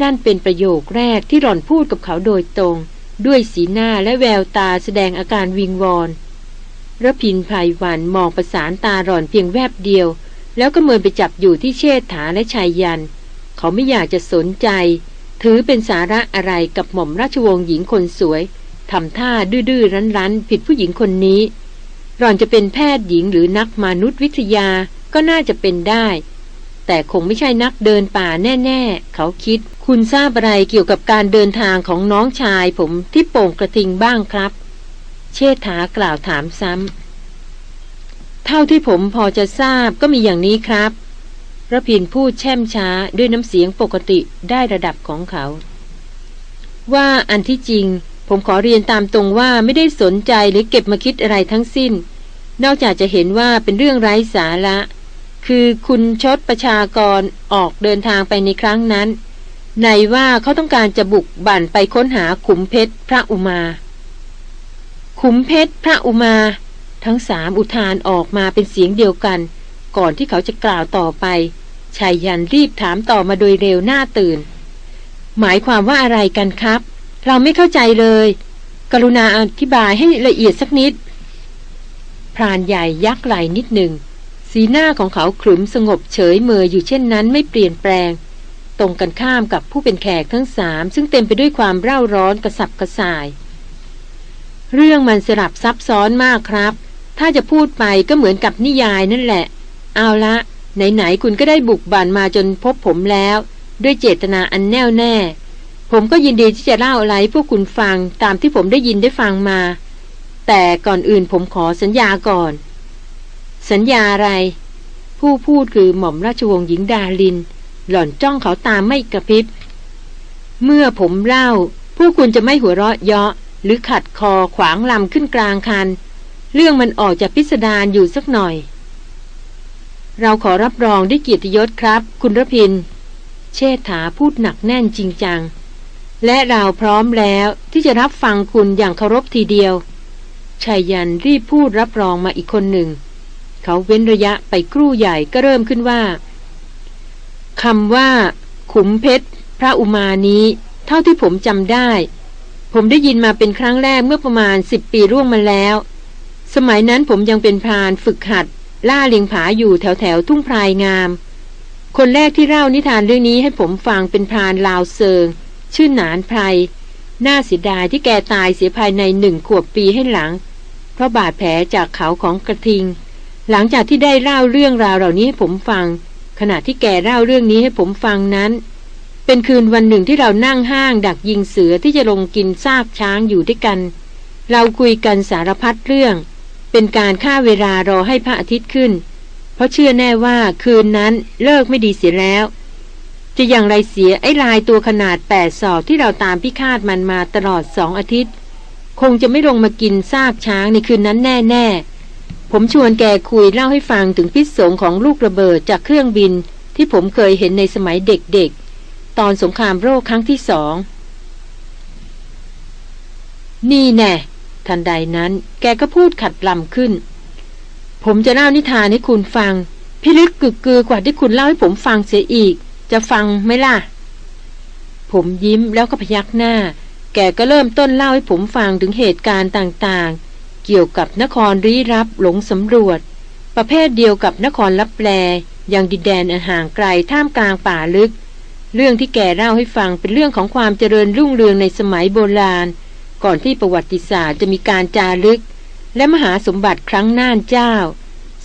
นั่นเป็นประโยคแรกที่หล่อนพูดกับเขาโดยตรง ด้วยสีหน้าและแววตาแสดงอาการวิงวอนระพินภัยวันมองประสานตาหล่อนเพียงแวบเดียว แล้วก็เมินไปจับอยู่ที่เชษฐาและชายยัน เขาไม่อยากจะสนใจ ถือเป็นสาระอะไรกับหม่อมราชวงศ์หญิงคนสวย ทำท่าดื้อๆรั้นๆ ผิดผู้หญิงคนนี้ หล่อนจะเป็นแพทย์หญิงหรือนักมนุษยวิทยาก็น่าจะเป็นได้ แต่คงไม่ใช่นักเดินป่าแน่ ๆ เขาคิดคุคุณทราบอะไรเกี่ยวกับการเดินทางของน้องชายผมที่โป่งกระทิงบ้างครับ เชษฐากล่าวถามซ้ำเท่าที่ผมพอจะทราบก็มีอย่างนี้ครับระพินพูดแช่มช้าด้วยน้ำเสียงปกติได้ระดับของเขา ว่าอันที่จริง ผมขอเรียนตามตรงว่าไม่ได้สนใจหรือเก็บมาคิดอะไรทั้งสิ้น นอกจากจะเห็นว่าเป็นเรื่องไร้สาระ คือคุณชดประชากรออกเดินทางไปในครั้งนั้น ในว่าเขาต้องการจะบุกบั่นไปค้นหาขุมเพชรพระอุมา ขุมเพชรพระอุมา ทั้งสามอุทานออกมาเป็นเสียงเดียวกัน ก่อนที่เขาจะกล่าวต่อไปชายยันรีบถามต่อมาโดยเร็วหน้าตื่น หมายความว่าอะไรกันครับ เราไม่เข้าใจเลย กรุณาอธิบายให้ละเอียดสักนิด พรานใหญ่ยักไหลนิดหนึ่ง สีหน้าของเขาขรึมสงบเฉยเมยอยู่เช่นนั้นไม่เปลี่ยนแปลง ตรงกันข้ามกับผู้เป็นแขกทั้งสามซึ่งเต็มไปด้วยความเร่าร้อนกระสับกระส่าย เรื่องมันสลับซับซ้อนมากครับ ถ้าจะพูดไปก็เหมือนกับนิยายนั่นแหละ เอาละไหนๆคุณก็ได้บุกบั่นมาจนพบผมแล้ว ด้วยเจตนาอันแน่วแน่ ผมก็ยินดีที่จะเล่าอะไรพวกคุณฟังตามที่ผมได้ยินได้ฟังมา แต่ก่อนอื่นผมขอสัญญาก่อน สัญญาอะไร ผู้พูดคือหม่อมราชวงศ์หญิงดาลิน หล่อนจ้องเขาตามไม่กระพริบ เมื่อผมเล่าพวกคุณจะไม่หัวเราะเยาะ หรือขัดคอขวางลำขึ้นกลางคัน เรื่องมันออกจากพิสดารอยู่สักหน่อย เราขอรับรองได้เกียรติยศครับ คุณรพิน เชษฐาพูดหนักแน่นจริงจัง และเราพร้อมแล้วที่จะรับฟังคุณอย่างเคารพทีเดียวชายยันรีบพูดรับรองมาอีกคนหนึ่ง เขาเว้นระยะไปครู่ใหญ่ก็เริ่มขึ้นว่าคำว่า ขุมเพชร พระอุมานี้ เท่าที่ผมจำได้ ผมได้ยินมาเป็นครั้งแรกเมื่อประมาณสิบปีร่วงมาแล้ว สมัยนั้นผมยังเป็นพรานฝึกหัด ล่าเลียงผาอยู่แถวแถวทุ่งพรายงาม คนแรกที่เล่านิทานเรื่องนี้ให้ผมฟังเป็นพรานลาวเซิง ชื่อหนานไพรน่าเสียดายที่แกตายเสียภายในหนึ่งขวบปีให้หลัง เพราะบาดแผลจากเขาของกระทิง หลังจากที่ได้เล่าเรื่องราวเหล่านี้ให้ผมฟัง ขณะที่แกเล่าเรื่องนี้ให้ผมฟังนั้น เป็นคืนวันหนึ่งที่เรานั่งห้าง ดักยิงเสือที่จะลงกินซากช้างอยู่ด้วยกัน เราคุยกันสารพัดเรื่อง เป็นการฆ่าเวลารอให้พระอาทิตย์ขึ้น เพราะเชื่อแน่ว่าคืนนั้นเลิกไม่ดีเสียแล้ว จะอย่างไรเสียไอ้ลายตัวขนาดแปดศอกที่เราตามพิคาดมันมาตลอดสองอาทิตย์ คงจะไม่ลงมากินซากช้างในคืนนั้นแน่ๆ ผมชวนแกคุยเล่าให้ฟังถึงพิษสงของลูกระเบิดจากเครื่องบิน ที่ผมเคยเห็นในสมัยเด็กๆ ตอนสงครามโรคครั้งที่สอง นี่แน่ทันใดนั้น แกก็พูดขัดลำขึ้น ผมจะเล่านิทานให้คุณฟังพี่ลึกกึกกือกว่าที่คุณเล่าให้ผมฟังเสียอีก จะฟังไหมล่ะ ผมยิ้มแล้วก็พยักหน้า แกก็เริ่มต้นเล่าให้ผมฟังถึงเหตุการณ์ต่างๆ เกี่ยวกับนครรีรับหลงสำรวจ ประเภทเดียวกับนครลับแลยังดินแดนอันห่างไกลท่ามกลางป่าลึก เรื่องที่แกเล่าให้ฟังเป็นเรื่องของความเจริญรุ่งเรืองในสมัยโบราณ ก่อนที่ประวัติศาสตร์จะมีการจารึก และมหาสมบัติครั้งน่านเจ้า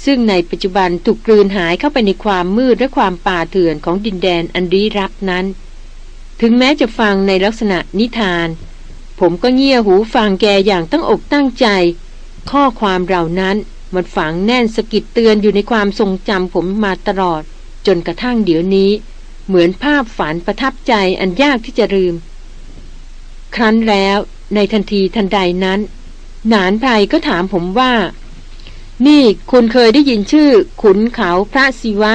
ซึ่งในปัจจุบันถูกกลืนหายเข้าไปในความมืดและความป่าเถื่อนของดินแดนอันรีรับนั้น ถึงแม้จะฟังในลักษณะนิทาน ผมก็เงี่ยหูฟังแกอย่างตั้งอกตั้งใจ ข้อความเหล่านั้นมันฝังแน่นสกิดเตือนอยู่ในความทรงจำผมมาตลอด จนกระทั่งเดี๋ยวนี้ เหมือนภาพฝันประทับใจอันยากที่จะลืม ครั้นแล้วในทันทีทันใดนั้น หนานไพรก็ถามผมว่า นี่คุณเคยได้ยินชื่อ ขุนเขาพระศิวะ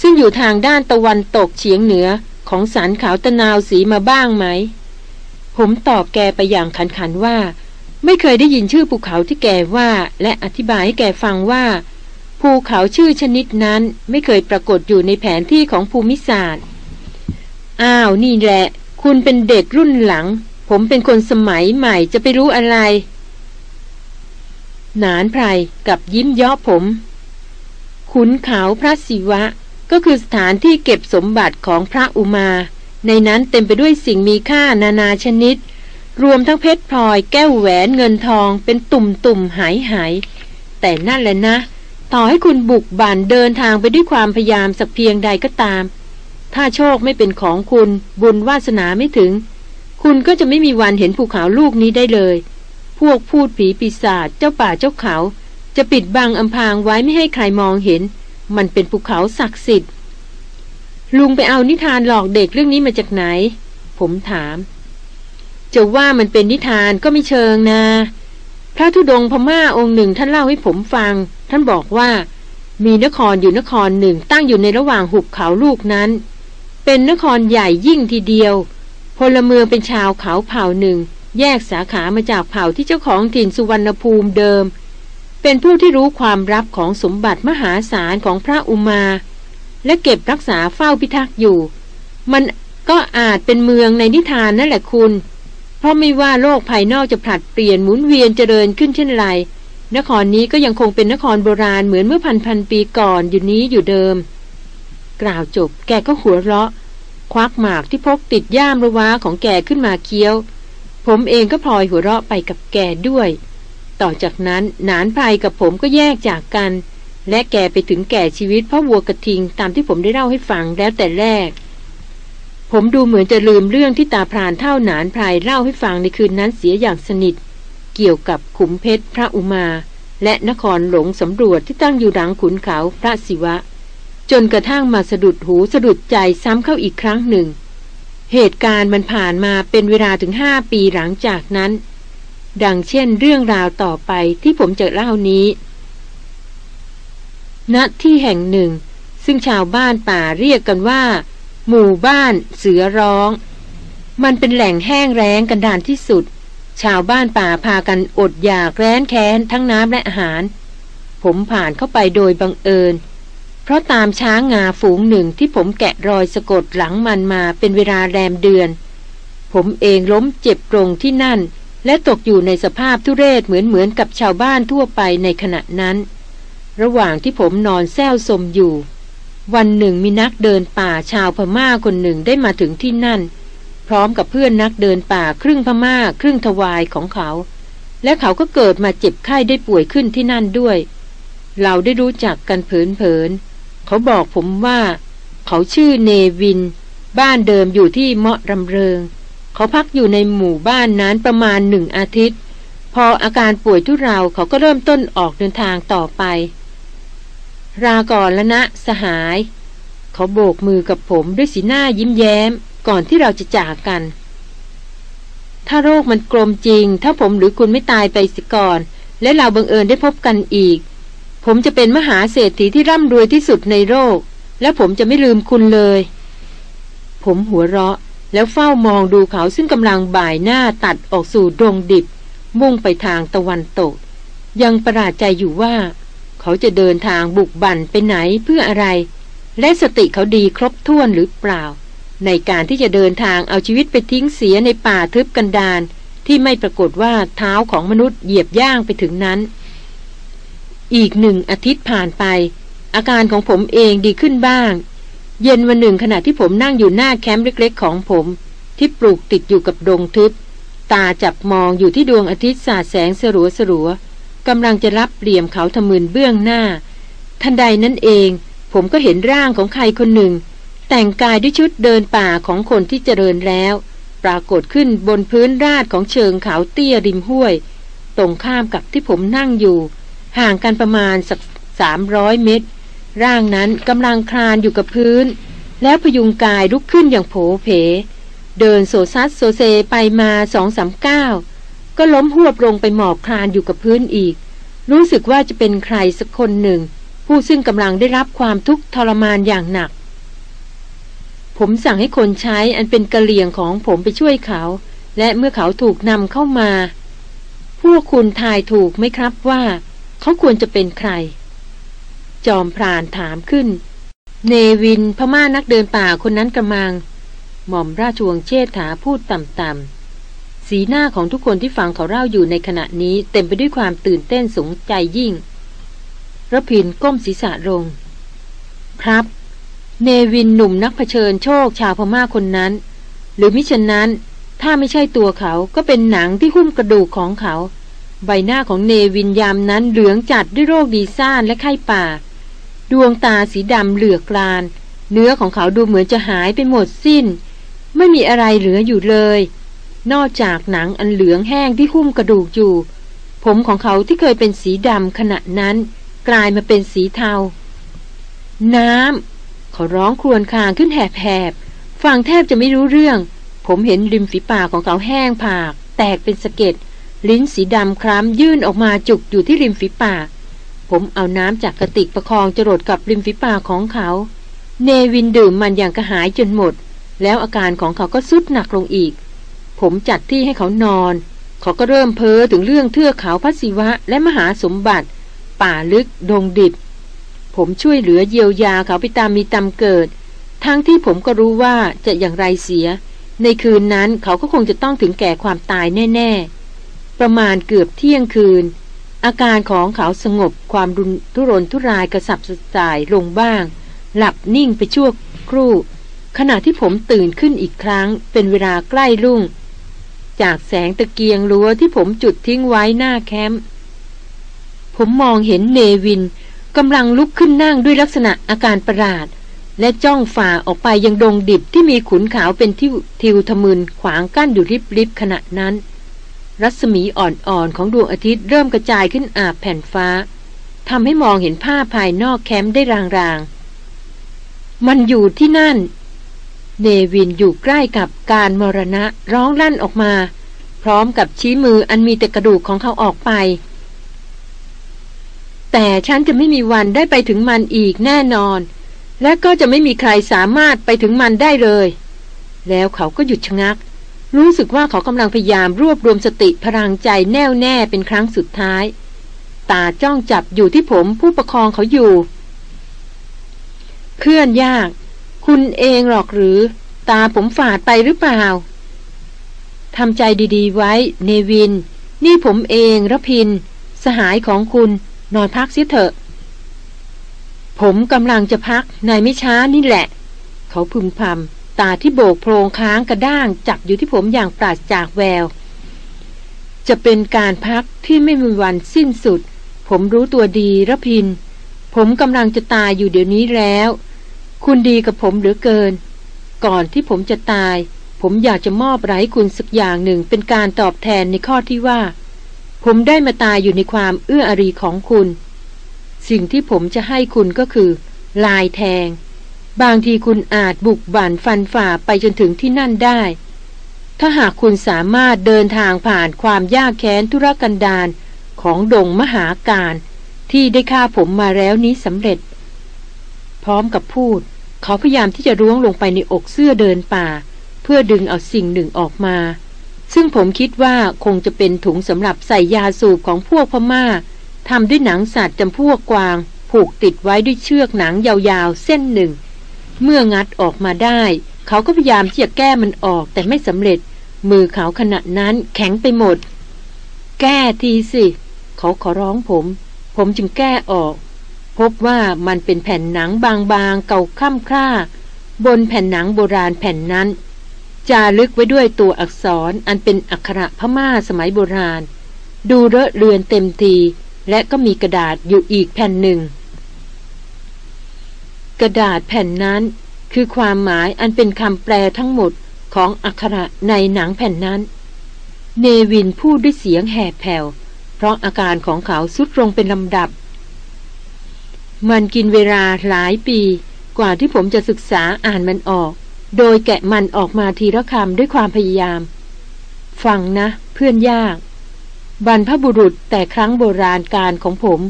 ซึ่งอยู่ทางด้านตะวันตกเฉียงเหนือของสันเขาตะนาวสีมาบ้างไหม ผมตอบแกไปอย่างขันขันว่า ไม่เคยได้ยินชื่อภูเขาที่แกว่า และอธิบายให้แกฟังว่า ภูเขาชื่อชนิดนั้นไม่เคยปรากฏอยู่ในแผนที่ของภูมิศาสตร์ อ้าวนี่แหละ คุณเป็นเด็กรุ่นหลัง ผมเป็นคนสมัยใหม่จะไปรู้อะไร หนานไพรกับยิ้มย่อผม ขุนเขาพระศิวะ ก็คือสถานที่เก็บสมบัติของพระอุมา ในนั้นเต็มไปด้วยสิ่งมีค่านานาชนิด รวมทั้งเพชรพลอยแก้วแหวนเงินทองเป็นตุ่มตุ่มหายหาย แต่นั่นแหละนะ ต่อให้คุณบุกบั่นเดินทางไปด้วยความพยายามสักเพียงใดก็ตาม ถ้าโชคไม่เป็นของคุณบุญวาสนาไม่ถึง คุณก็จะไม่มีวันเห็นภูเขาลูกนี้ได้เลย วกพูดผีปีศาจเจ้าป่าเจ้าเขา จะปิดบังอำพรางไว้ไม่ให้ใครมองเห็น มันเป็นภูเขาศักดิ์สิทธิ์ ลุงไปเอานิทานหลอกเด็กเรื่องนี้มาจากไหน ผมถาม จะว่ามันเป็นนิทานก็ไม่เชิงนะ พระธุดงพม่าองค์หนึ่งท่านเล่าให้ผมฟัง ท่านบอกว่า มีนครอยู่นครหนึ่งตั้งอยู่ในระหว่างหุบเขาลูกนั้น เป็นนครใหญ่ยิ่งทีเดียวพลเมืองเป็นชาวเขาเผ่าหนึ่ง แยกสาขามาจากเผ่าที่เจ้าของถิ่นสุวรรณภูมิเดิม เป็นผู้ที่รู้ความลับของสมบัติมหาศาลของพระอุมา และเก็บรักษาเฝ้าพิทักษ์อยู่ มันก็อาจเป็นเมืองในนิทานนั่นแหละคุณ เพราะไม่ว่าโลกภายนอกจะผลัดเปลี่ยนหมุนเวียนเจริญขึ้นเช่นไร นครนี้ก็ยังคงเป็นนครโบราณเหมือนเมื่อพันพันปีก่อนอยู่นี้อยู่เดิม กล่าวจบแกก็หัวเราะ ควักหมากที่พกติดย่ามระว้าของแกขึ้นมาเคี้ยว ผมเองก็พลอยหัวเราะไปกับแกด้วย ต่อจากนั้นนานไพรกับผมก็แยกจากกัน และแกไปถึงแก่ชีวิตเพราะวัวกระทิงตามที่ผมได้เล่าให้ฟังแล้วแต่แรก ผมดูเหมือนจะลืมเรื่องที่ตาพรานเท่านานพรายเล่าให้ฟังในคืนนั้นเสียอย่างสนิท เกี่ยวกับขุมเพชรพระอุมา และนครหลงสำรวจที่ตั้งอยู่หลังขุนเขาพระศิวะ จนกระทั่งมาสะดุดหูสะดุดใจซ้ำเข้าอีกครั้งหนึ่ง เหตุการณ์มันผ่านมาเป็นเวลาถึงห้าปีหลังจากนั้น ดังเช่นเรื่องราวต่อไปที่ผมจะเล่านี้ณที่แห่งหนึ่ง ซึ่งชาวบ้านป่าเรียกกันว่า หมู่บ้านเสือร้อง มันเป็นแหล่งแห้งแล้งกันดานที่สุด ชาวบ้านป่าพากันอดอยากแร้นแค้นทั้งน้ำและอาหาร ผมผ่านเข้าไปโดยบังเอิญ เพราะตามช้างงาฝูงหนึ่งที่ผมแกะรอยสะกดหลังมันมาเป็นเวลาแรมเดือน ผมเองล้มเจ็บตรงที่นั่น และตกอยู่ในสภาพทุเรศเหมือนเหมือนกับชาวบ้านทั่วไปในขณะนั้น ระหว่างที่ผมนอนแซวสมอยู่ วันหนึ่งมีนักเดินป่าชาวพม่าคนหนึ่งได้มาถึงที่นั่น พร้อมกับเพื่อนนักเดินป่าครึ่งพม่าครึ่งทวายของเขา และเขาก็เกิดมาเจ็บไข้ได้ป่วยขึ้นที่นั่นด้วย เราได้รู้จักกันเผินๆ เขาบอกผมว่า เขาชื่อเนวิน บ้านเดิมอยู่ที่เมาะรำเริง เขาพักอยู่ในหมู่บ้านนั้นประมาณหนึ่งอาทิตย์ พออาการป่วยทุเราเขาก็เริ่มต้นออกเดินทางต่อไป ราก่อนล้วนะสหาย เขาโบกมือกับผมด้วยสีหน้ายิ้มแย้ม ก่อนที่เราจะจากกัน ถ้าโรคมันกลมจริง ถ้าผมหรือคุณไม่ตายไปสิก่อน และเราบังเอิญได้พบกันอีก ผมจะเป็นมหาเศรษฐีที่ร่ำรวยที่สุดในโลก และผมจะไม่ลืมคุณเลย ผมหัวเราะแล้วเฝ้ามองดูเขาซึ่งกำลังบ่ายหน้าตัดออกสู่ดงดิบ มุ่งไปทางตะวันตก ยังประหลาดใจอยู่ว่า เขาจะเดินทางบุกบั่นไปไหนเพื่ออะไร และสติเขาดีครบถ้วนหรือเปล่า ในการที่จะเดินทางเอาชีวิตไปทิ้งเสียในป่าทึบกันดานที่ไม่ปรากฏว่าเท้าของมนุษย์เหยียบย่างไปถึงนั้น อีกหนึ่งอาทิตย์ผ่านไป อาการของผมเองดีขึ้นบ้าง เย็นวันหนึ่งขณะที่ผมนั่งอยู่หน้าแคมป์เล็ก ๆ ของผม ที่ปลูกติดอยู่กับดงทึบ ตาจับมองอยู่ที่ดวงอาทิตย์สาดแสงสลัวสลัวกำลังจะรับเหลี่ยมเขาทมืนเบื้องหน้า ทันใดนั้นเอง ผมก็เห็นร่างของใครคนหนึ่ง แต่งกายด้วยชุดเดินป่าของคนที่เจริญแล้ว ปรากฏขึ้นบนพื้นราดของเชิงเขาเตี้ยริมห้วย ตรงข้ามกับที่ผมนั่งอยู่ ห่างกันประมาณสักสามร้อยเมตร ร่างนั้นกำลังคลานอยู่กับพื้น แล้วพยุงกายลุกขึ้นอย่างโผเพ เดินโซซัสโซเซไปมาสองสามก้าวก็ล้มหวบลงไปหมอบคลานอยู่กับพื้นอีก รู้สึกว่าจะเป็นใครสักคนหนึ่ง ผู้ซึ่งกำลังได้รับความทุกข์ทรมานอย่างหนัก ผมสั่งให้คนใช้อันเป็นกะเหลี่ยงของผมไปช่วยเขา และเมื่อเขาถูกนำเข้ามา พวกคุณทายถูกไหมครับว่า เขาควรจะเป็นใคร จอมพรานถามขึ้น เนวินพม่านักเดินป่าคนนั้นกระมัง หม่อมราชวงศ์เชษฐาพูดต่ำๆ สีหน้าของทุกคนที่ฟังเขาเล่าอยู่ในขณะนี้เต็มไปด้วยความตื่นเต้นสงใจยิ่งระพินก้มศีรษะลง ครับ เนวินหนุ่มนักเผชิญโชคชาวพม่าคนนั้น หรือมิฉะนั้น ถ้าไม่ใช่ตัวเขาก็เป็นหนังที่หุ้มกระดูกของเขา ใบหน้าของเนวินยามนั้นเหลืองจัดด้วยโรคดีซ่านและไข้ป่า ดวงตาสีดำเหลือกลาน เนื้อของเขาดูเหมือนจะหายไปหมดสิ้น ไม่มีอะไรเหลืออยู่เลย นอกจากหนังอันเหลืองแห้งที่หุ้มกระดูกอยู่ ผมของเขาที่เคยเป็นสีดำขณะนั้น กลายมาเป็นสีเทา น้ำเขาร้องครวญครางขึ้นแหบๆฟังแทบจะไม่รู้เรื่อง ผมเห็นริมฝีปากของเขาแห้งผาก แตกเป็นสะเก็ด ลิ้นสีดำคล้ำยื่นออกมาจุกอยู่ที่ริมฝีปาก ผมเอาน้ำจากกระติกประคองจรดกับริมฝีปากของเขา เนวินดื่มมันอย่างกระหายจนหมด แล้วอาการของเขาก็สุดหนักลงอีก ผมจัดที่ให้เขานอน เขาก็เริ่มเพ้อถึงเรื่องเทือกเขาพัศิวะและมหาสมบัติ ป่าลึกดงดิบ ผมช่วยเหลือเยียวยาเขาไปตามมีตามเกิด ทั้งที่ผมก็รู้ว่าจะอย่างไรเสีย ในคืนนั้นเขาก็คงจะต้องถึงแก่ความตายแน่ ๆ ประมาณเกือบเที่ยงคืน อาการของเขาสงบความรุนทุรนทุรายกระสับกระส่ายลงบ้าง หลับนิ่งไปชั่วครู่ ขณะที่ผมตื่นขึ้นอีกครั้ง เป็นเวลาใกล้รุ่ง จากแสงตะเกียงรั้วที่ผมจุดทิ้งไว้หน้าแคมป์ผมมองเห็นเนวินกำลังลุกขึ้นนั่งด้วยลักษณะอาการประหลาด และจ้องฝ่าออกไปยังดงดิบที่มีขุนขาวเป็นทิวทิวทะมึนขวางกั้นอยู่ริบๆขณะนั้น รัศมีอ่อนๆของดวงอาทิตย์เริ่มกระจายขึ้นอาบแผ่นฟ้าทำให้มองเห็นภาพภายนอกแคมป์ได้รางๆ มันอยู่ที่นั่น เนวินอยู่ใกล้กับการมรณะร้องลั่นออกมา พร้อมกับชี้มืออันมีแต่กระดูกของเขาออกไป แต่ฉันจะไม่มีวันได้ไปถึงมันอีกแน่นอน และก็จะไม่มีใครสามารถไปถึงมันได้เลย แล้วเขาก็หยุดชะงัก รู้สึกว่าเขากำลังพยายามรวบรวมสติพลังใจแน่วแน่เป็นครั้งสุดท้าย ตาจ้องจับอยู่ที่ผมผู้ประคองเขาอยู่ เพื่อนยาก คุณเองหรอกหรือ ตาผมฝาดไปหรือเปล่าทำใจดีๆไว้ เนวิน นี่ผมเองระพิน สหายของคุณ นอนพักเสียเถอะ ผมกำลังจะพักในไม่ช้านี่แหละ เขาพึมพำ ตาที่โบกโพรงค้างกระด้างจับอยู่ที่ผมอย่างปราศจากแวว จะเป็นการพักที่ไม่มีวันสิ้นสุด ผมรู้ตัวดีระพิน ผมกำลังจะตายอยู่เดี๋ยวนี้แล้ว คุณดีกับผมเหลือเกิน ก่อนที่ผมจะตาย ผมอยากจะมอบไรให้คุณสักอย่างหนึ่งเป็นการตอบแทนในข้อที่ว่า ผมได้มาตายอยู่ในความเอื้ออารีของคุณ สิ่งที่ผมจะให้คุณก็คือ ลายแทง บางทีคุณอาจบุกบั่นฟันฝ่าไปจนถึงที่นั่นได้ ถ้าหากคุณสามารถเดินทางผ่านความยากแค้นธุรกันดารของดงมหาการ ที่ได้ฆ่าผมมาแล้วนี้สำเร็จ พร้อมกับพูด เขาพยายามที่จะร้วงลงไปในอกเสื้อเดินป่า เพื่อดึงเอาสิ่งหนึ่งออกมา ซึ่งผมคิดว่าคงจะเป็นถุงสำหรับใส่ยาสูบของพวกพม่าทำด้วยหนังสัตว์จำพวกกวาง ผูกติดไว้ด้วยเชือกหนังยาวๆ เส้นหนึ่ง เมื่องัดออกมาได้ เขาก็พยายามที่จะแก้มันออกแต่ไม่สำเร็จ มือเขาขณะนั้นแข็งไปหมด แก้ทีสิ เขาขอร้องผม ผมจึงแก้ออก พบว่ามันเป็นแผ่นหนังบางๆ เก่าค่ำคร่า บนแผ่นหนังโบราณแผ่นนั้นจารึกไว้ด้วยตัวอักษรอันเป็นอักขระพม่าสมัยโบราณ ดูเลอะเลือนเต็มที และก็มีกระดาษอยู่อีกแผ่นหนึ่ง กระดาษแผ่นนั้น คือความหมายอันเป็นคำแปลทั้งหมดของอักขระในหนังแผ่นนั้น เนวินพูดด้วยเสียงแหบแผ่ว เพราะอาการของเขาสุดลงเป็นลำดับ มันกินเวลาหลายปี กว่าที่ผมจะศึกษาอ่านมันออก โดยแกะมันออกมาทีละคำด้วยความพยายาม ฟังนะ เพื่อนยาก บรรพบุรุษแต่ครั้งโบราณการของผม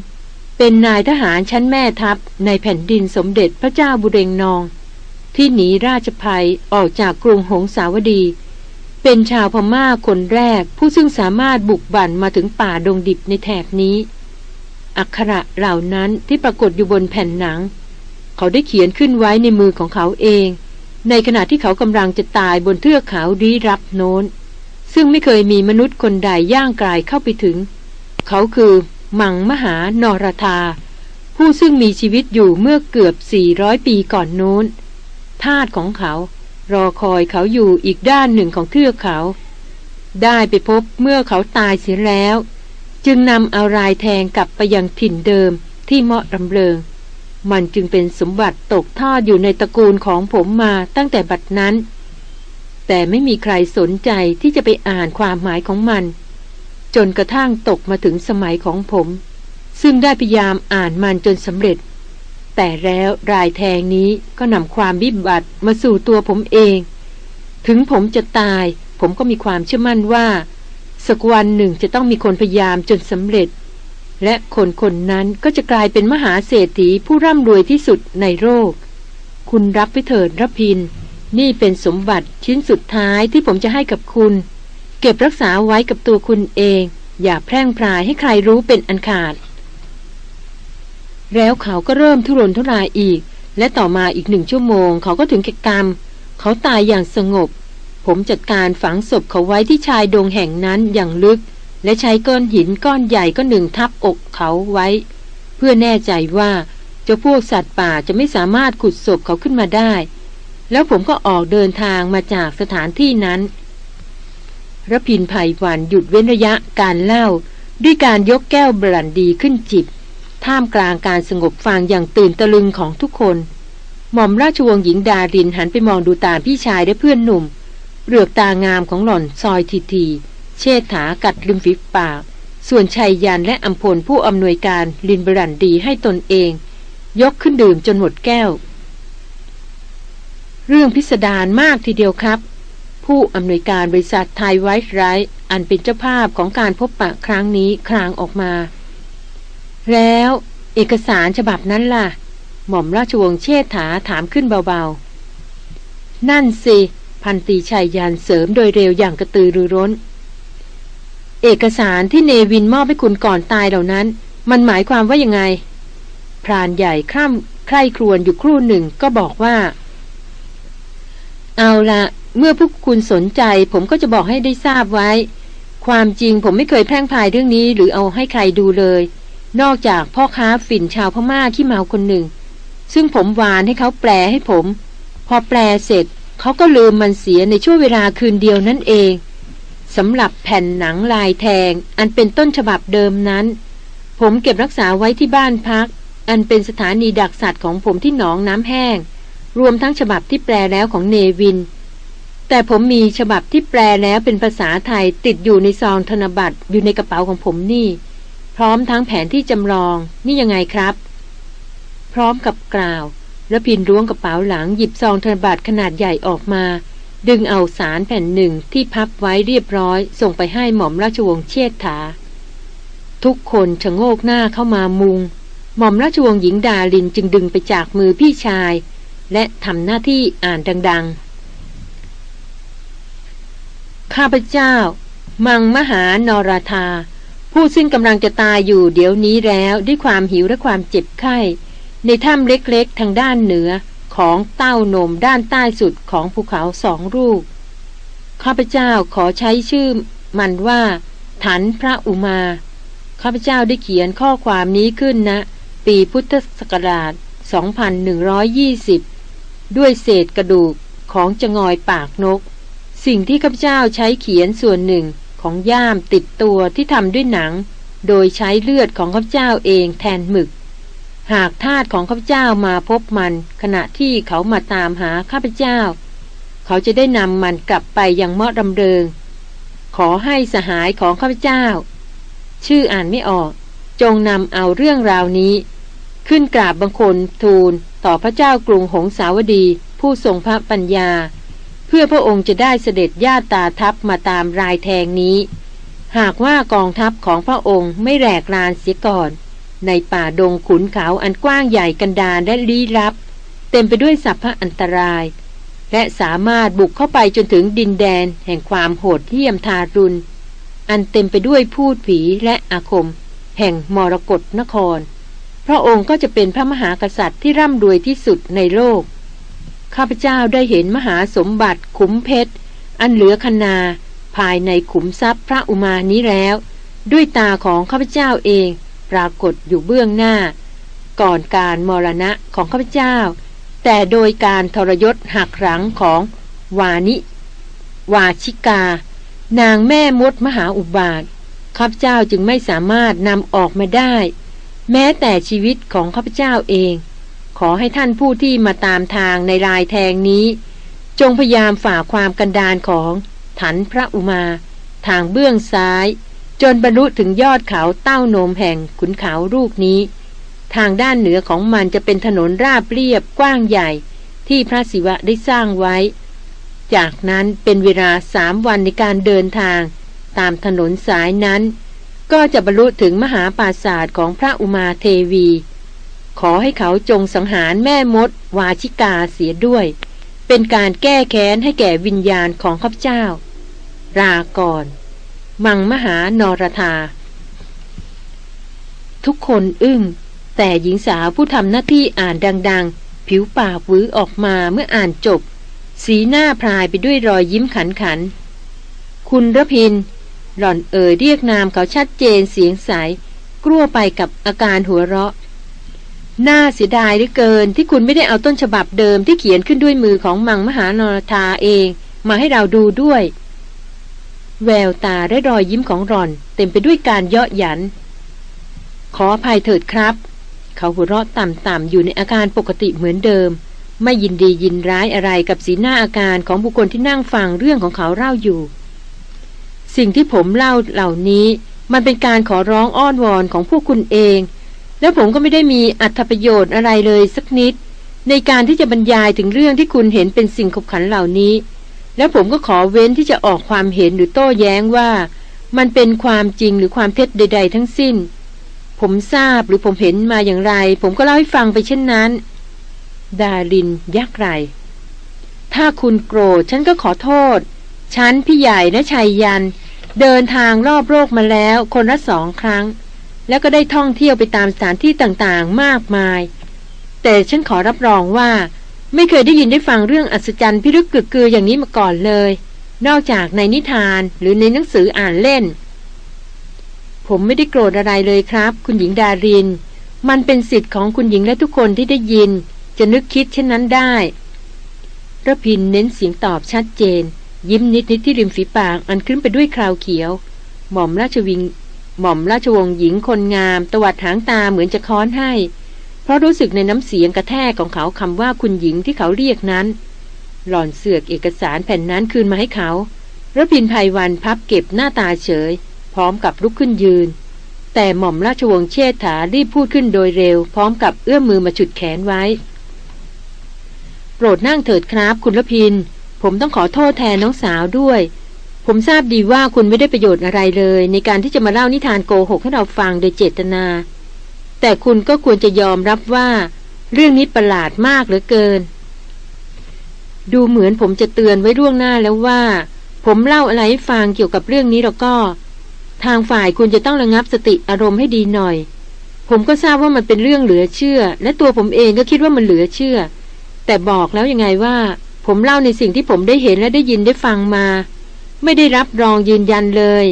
เป็นนายทหารชั้นแม่ทัพในแผ่นดินสมเด็จพระเจ้าบุเรงนอง ที่หนีราชภัยออกจากกรุงหงสาวดี เป็นชาวพม่าคนแรกผู้ซึ่งสามารถบุกบั่นมาถึงป่าดงดิบในแถบนี้ อักขระเหล่านั้นที่ปรากฏอยู่บนแผ่นหนัง เขาได้เขียนขึ้นไว้ในมือของเขาเอง ในขณะที่เขากำลังจะตายบนเทือกเขาดีรับโน้น ซึ่งไม่เคยมีมนุษย์คนใดย่างกลายเข้าไปถึง เขาคือ มังมหานรธา ผู้ซึ่งมีชีวิตอยู่เมื่อเกือบ 400 ปีก่อนโน้นทาสของเขา รอคอยเขาอยู่อีกด้านหนึ่งของเทือกเขา ได้ไปพบเมื่อเขาตายเสียแล้ว จึงนำเอารายแทงกลับไปยังถิ่นเดิมที่เหมาะรำเริง มันจึงเป็นสมบัติตกทอดอยู่ในตระกูลของผมมาตั้งแต่บัดนั้น แต่ไม่มีใครสนใจที่จะไปอ่านความหมายของมัน จนกระทั่งตกมาถึงสมัยของผม ซึ่งได้พยายามอ่านมันจนสำเร็จ แต่แล้วรายแทงนี้ก็นำความบิบัติมาสู่ตัวผมเอง ถึงผมจะตาย ผมก็มีความเชื่อมั่นว่า สักวันหนึ่งจะต้องมีคนพยายามจนสำเร็จ และคนคนนั้นก็จะกลายเป็นมหาเศรษฐีผู้ร่ำรวยที่สุดในโลกคุณรับไปเถิดรพิน นี่เป็นสมบัติชิ้นสุดท้ายที่ผมจะให้กับคุณ เก็บรักษาไว้กับตัวคุณเอง อย่าแพร่งพรายให้ใครรู้เป็นอันขาด แล้วเขาก็เริ่มทุรนทุรายอีก และต่อมาอีกหนึ่งชั่วโมง เขาก็ถึงแก่กรรม เขาตายอย่างสงบ ผมจัดการฝังศพเขาไว้ที่ชายดงแห่งนั้นอย่างลึก และใช้ก้อนหินก้อนใหญ่ก็หนึ่งทับอกเขาไว้ เพื่อแน่ใจว่าเจ้าพวกสัตว์ป่าจะไม่สามารถขุดศพเขาขึ้นมาได้ แล้วผมก็ออกเดินทางมาจากสถานที่นั้น ระพินภัยวันหยุดเว้นระยะการเล่า ด้วยการยกแก้วบรันดีขึ้นจิบ ท่ามกลางการสงบฟังอย่างตื่นตะลึงของทุกคน หม่อมราชวงศ์หญิงดารินหันไปมองดูตาพี่ชายและเพื่อนหนุ่มเปลือกตางามของหล่อนซอยทีที เชษฐากัดริมฝีปาก ส่วนชัยยันและอัมพลผู้อำนวยการลินบรันดีให้ตนเอง ยกขึ้นดื่มจนหมดแก้ว เรื่องพิสดารมากทีเดียวครับ ผู้อำนวยการบริษัทไทยไวท์ไรท์อันเป็นเจ้าภาพของการพบปะครั้งนี้คลางออกมา แล้วเอกสารฉบับนั้นล่ะ หม่อมราชวงศ์เชษฐาถามขึ้นเบาๆ นั่นสิ พันตีชัยยันเสริมโดยเร็วอย่างกระตือรือร้น เอกสารที่เนวินมอบให้คุณก่อนตายเหล่านั้น มันหมายความว่ายังไง พรานใหญ่ข้ามใคร่ครวญอยู่ครู่หนึ่งก็บอกว่า เอาละ เมื่อพวกคุณสนใจผมก็จะบอกให้ได้ทราบไว้ ความจริงผมไม่เคยแพร่งพายเรื่องนี้หรือเอาให้ใครดูเลย นอกจากพ่อค้าฝิ่นชาวพม่าขี้เมาคนหนึ่ง ซึ่งผมวานให้เขาแปลให้ผม พอแปลเสร็จเขาก็ลืมมันเสียในช่วงเวลาคืนเดียวนั่นเองสำหรับแผ่นหนังลายแทง อันเป็นต้นฉบับเดิมนั้น ผมเก็บรักษาไว้ที่บ้านพัก อันเป็นสถานีดักสัตว์ของผมที่หนองน้ำแห้ง รวมทั้งฉบับที่แปลแล้วของเนวิน แต่ผมมีฉบับที่แปลแล้วเป็นภาษาไทยติดอยู่ในซองธนบัตรอยู่ในกระเป๋าของผมนี่ พร้อมทั้งแผนที่จำลองนี่ยังไงครับ พร้อมกับกล่าวแล้วพินร้วงกระเป๋าหลังหยิบซองธนบัตรขนาดใหญ่ออกมา ดึงเอาสารแผ่นหนึ่งที่พับไว้เรียบร้อย ส่งไปให้หม่อมราชวงศ์เชษฐา ทุกคนชะโงกหน้าเข้ามามุง หม่อมราชวงศ์หญิงดาลินจึงดึงไปจากมือพี่ชาย และทำหน้าที่อ่านดัง ๆ ข้าพเจ้า มังมหานราธา ผู้ซึ่งกำลังจะตายอยู่เดี๋ยวนี้แล้วด้วยความหิวและความเจ็บไข้ ในถ้ำเล็กๆ ทางด้านเหนือของเต้านมด้านใต้สุดของภูเขาสองรูปข้าพเจ้าขอใช้ชื่อมันว่าถันพระอุมา ข้าพเจ้าได้เขียนข้อความนี้ขึ้นนะ ปีพุทธศักราช 2120 ด้วยเศษกระดูกของจงอยปากนก สิ่งที่ข้าพเจ้าใช้เขียนส่วนหนึ่งของย่ามติดตัวที่ทำด้วยหนัง โดยใช้เลือดของข้าพเจ้าเองแทนหมึก หากทาสของข้าพเจ้ามาพบมัน ขณะที่เขามาตามหาข้าพเจ้า เขาจะได้นำมันกลับไปยังเมาะดำเริง ขอให้สหายของข้าพเจ้า ชื่ออ่านไม่ออก จงนำเอาเรื่องราวนี้ ขึ้นกราบบังคลทูลต่อพระเจ้ากรุงหงสาวดีผู้ทรงพระปัญญา พื่อพระองค์จะได้เสด็จญาตตาทัพมาตามรายแทงนี้ หากว่ากองทัพของพระองค์ไม่แหลกลานเสียก่อน ในป่าดงขุนเขาอันกว้างใหญ่กันดารและลี้ลับ เต็มไปด้วยสัพพะอันตราย และสามารถบุกเข้าไปจนถึงดินแดนแห่งความโหดเหี้ยมทารุณ อันเต็มไปด้วยพูดผีและอาคม แห่งมรกรนคร พระองค์ก็จะเป็นพระมหากษัตริย์ที่ร่ำรวยที่สุดในโลก ข้าพเจ้าได้เห็นมหาสมบัติขุมเพชร อันเหลือคนา ภายในขุมทรัพย์พระอุมานี้แล้ว ด้วยตาของข้าพเจ้าเองปรากฏอยู่เบื้องหน้า ก่อนการมรณะของข้าพเจ้า แต่โดยการทรยศหักหลังของวานิ วาชิกา นางแม่มดมหาอุบาทข้าพเจ้าจึงไม่สามารถนำออกมาได้ แม้แต่ชีวิตของข้าพเจ้าเอง อให้ท่านผู้ที่มาตามทางในรายแทงนี้ จงพยายามฝ่าความกันดานของถันพระอุมา ทางเบื้องซ้าย จนบรรลุถึงยอดเขาเต้าโนมแห่งขุนเขาลูกนี้ ทางด้านเหนือของมันจะเป็นถนนราบเรียบกว้างใหญ่ที่พระศิวะได้สร้างไว้ จากนั้นเป็นเวลาสามวันในการเดินทาง ตามถนนสายนั้น ก็จะบรรลุถึงมหาปราศาสตร์ของพระอุมาเทวี ขอให้เขาจงสังหารแม่มด วาชิกาเสียด้วย เป็นการแก้แค้นให้แก่วิญญาณของข้าพเจ้า ราก่อน มังมหานรธา ทุกคนอึ้ง แต่หญิงสาวผู้ทำหน้าที่อ่านดัง ๆ ผิวปากวือออกมาเมื่ออ่านจบ สีหน้าพรายไปด้วยรอยยิ้มขันขัน คุณระพิน หล่อนเอ่ยเรียกนามเขาชัดเจนเสียงใสกลัวไปกับอาการหัวเราะ น่าเสียดายเหลือเกินที่คุณไม่ได้เอาต้นฉบับเดิมที่เขียนขึ้นด้วยมือของมังมหานรธาเอง มาให้เราดูด้วย แววตาและรอยยิ้มของหล่อน เต็มไปด้วยการเยาะหยัน ขออภัยเถิดครับ เขาหัวเราะต่ำๆอยู่ในอาการปกติเหมือนเดิม ไม่ยินดียินร้ายอะไรกับสีหน้าอาการของบุคคลที่นั่งฟังเรื่องของเขาเล่าอยู่ สิ่งที่ผมเล่าเหล่านี้ มันเป็นการขอร้องอ้อนวอนของพวกคุณเอง แล้วผมก็ไม่ได้มีอัตประโยชน์อะไรเลยสักนิด ในการที่จะบรรยายถึงเรื่องที่คุณเห็นเป็นสิ่งขบขันเหล่านี้ แล้วผมก็ขอเว้นที่จะออกความเห็นหรือโต้แย้งว่า มันเป็นความจริงหรือความเท็จใด ๆ ทั้งสิ้น ผมทราบหรือผมเห็นมาอย่างไร ผมก็เล่าให้ฟังไปเช่นนั้น ดารินยักไร ถ้าคุณโกรธฉันก็ขอโทษ ฉันพี่ใหญ่และชัยยัน เดินทางรอบโลกมาแล้ว คนละสองครั้ง แล้วก็ได้ท่องเที่ยวไปตามสถานที่ต่างๆ มากมาย แต่ฉันขอรับรองว่า ไม่เคยได้ยินได้ฟังเรื่องอัศจรรย์พิรึกกึกกืออย่างนี้มาก่อนเลย นอกจากในนิทานหรือในหนังสืออ่านเล่น ผมไม่ได้โกรธอะไรเลยครับ คุณหญิงดาริน มันเป็นสิทธิ์ของคุณหญิงและทุกคนที่ได้ยิน จะนึกคิดเช่นนั้นได้ระพินเน้นเสียงตอบชัดเจน ยิ้มนิดนิดที่ริมฝีปากอันขึ้นไปด้วยคราวเขียว หม่อมราชวิง หม่อมราชวงศ์หญิงคนงาม ตวัดหางตาเหมือนจะค้อนให้ เพราะรู้สึกในน้ำเสียงกระแทกของเขาคำว่าคุณหญิงที่เขาเรียกนั้น หล่อนเสือกเอกสารแผ่นนั้นคืนมาให้เขาระพินภัยวันพับเก็บหน้าตาเฉย พร้อมกับลุกขึ้นยืน แต่หม่อมราชวงศ์เชษฐารีบพูดขึ้นโดยเร็ว พร้อมกับเอื้อมมือมาฉุดแขนไว้ โปรดนั่งเถิดครับคุณละพิน ผมต้องขอโทษแทนน้องสาวด้วย ผมทราบดีว่าคุณไม่ได้ประโยชน์อะไรเลย ในการที่จะมาเล่านิทานโกหกให้เราฟังโดยเจตนา แต่คุณก็ควรจะยอมรับว่า เรื่องนี้ประหลาดมากเหลือเกิน ดูเหมือนผมจะเตือนไว้ล่วงหน้าแล้วว่า ผมเล่าอะไรให้ฟังเกี่ยวกับเรื่องนี้แล้วก็ ทางฝ่ายคุณจะต้องระงับสติอารมณ์ให้ดีหน่อย ผมก็ทราบว่ามันเป็นเรื่องเหลือเชื่อ และตัวผมเองก็คิดว่ามันเหลือเชื่อ แต่บอกแล้วยังไงว่า ผมเล่าในสิ่งที่ผมได้เห็นและได้ยินได้ฟังมา ไม่ได้รับรองยืนยันเลย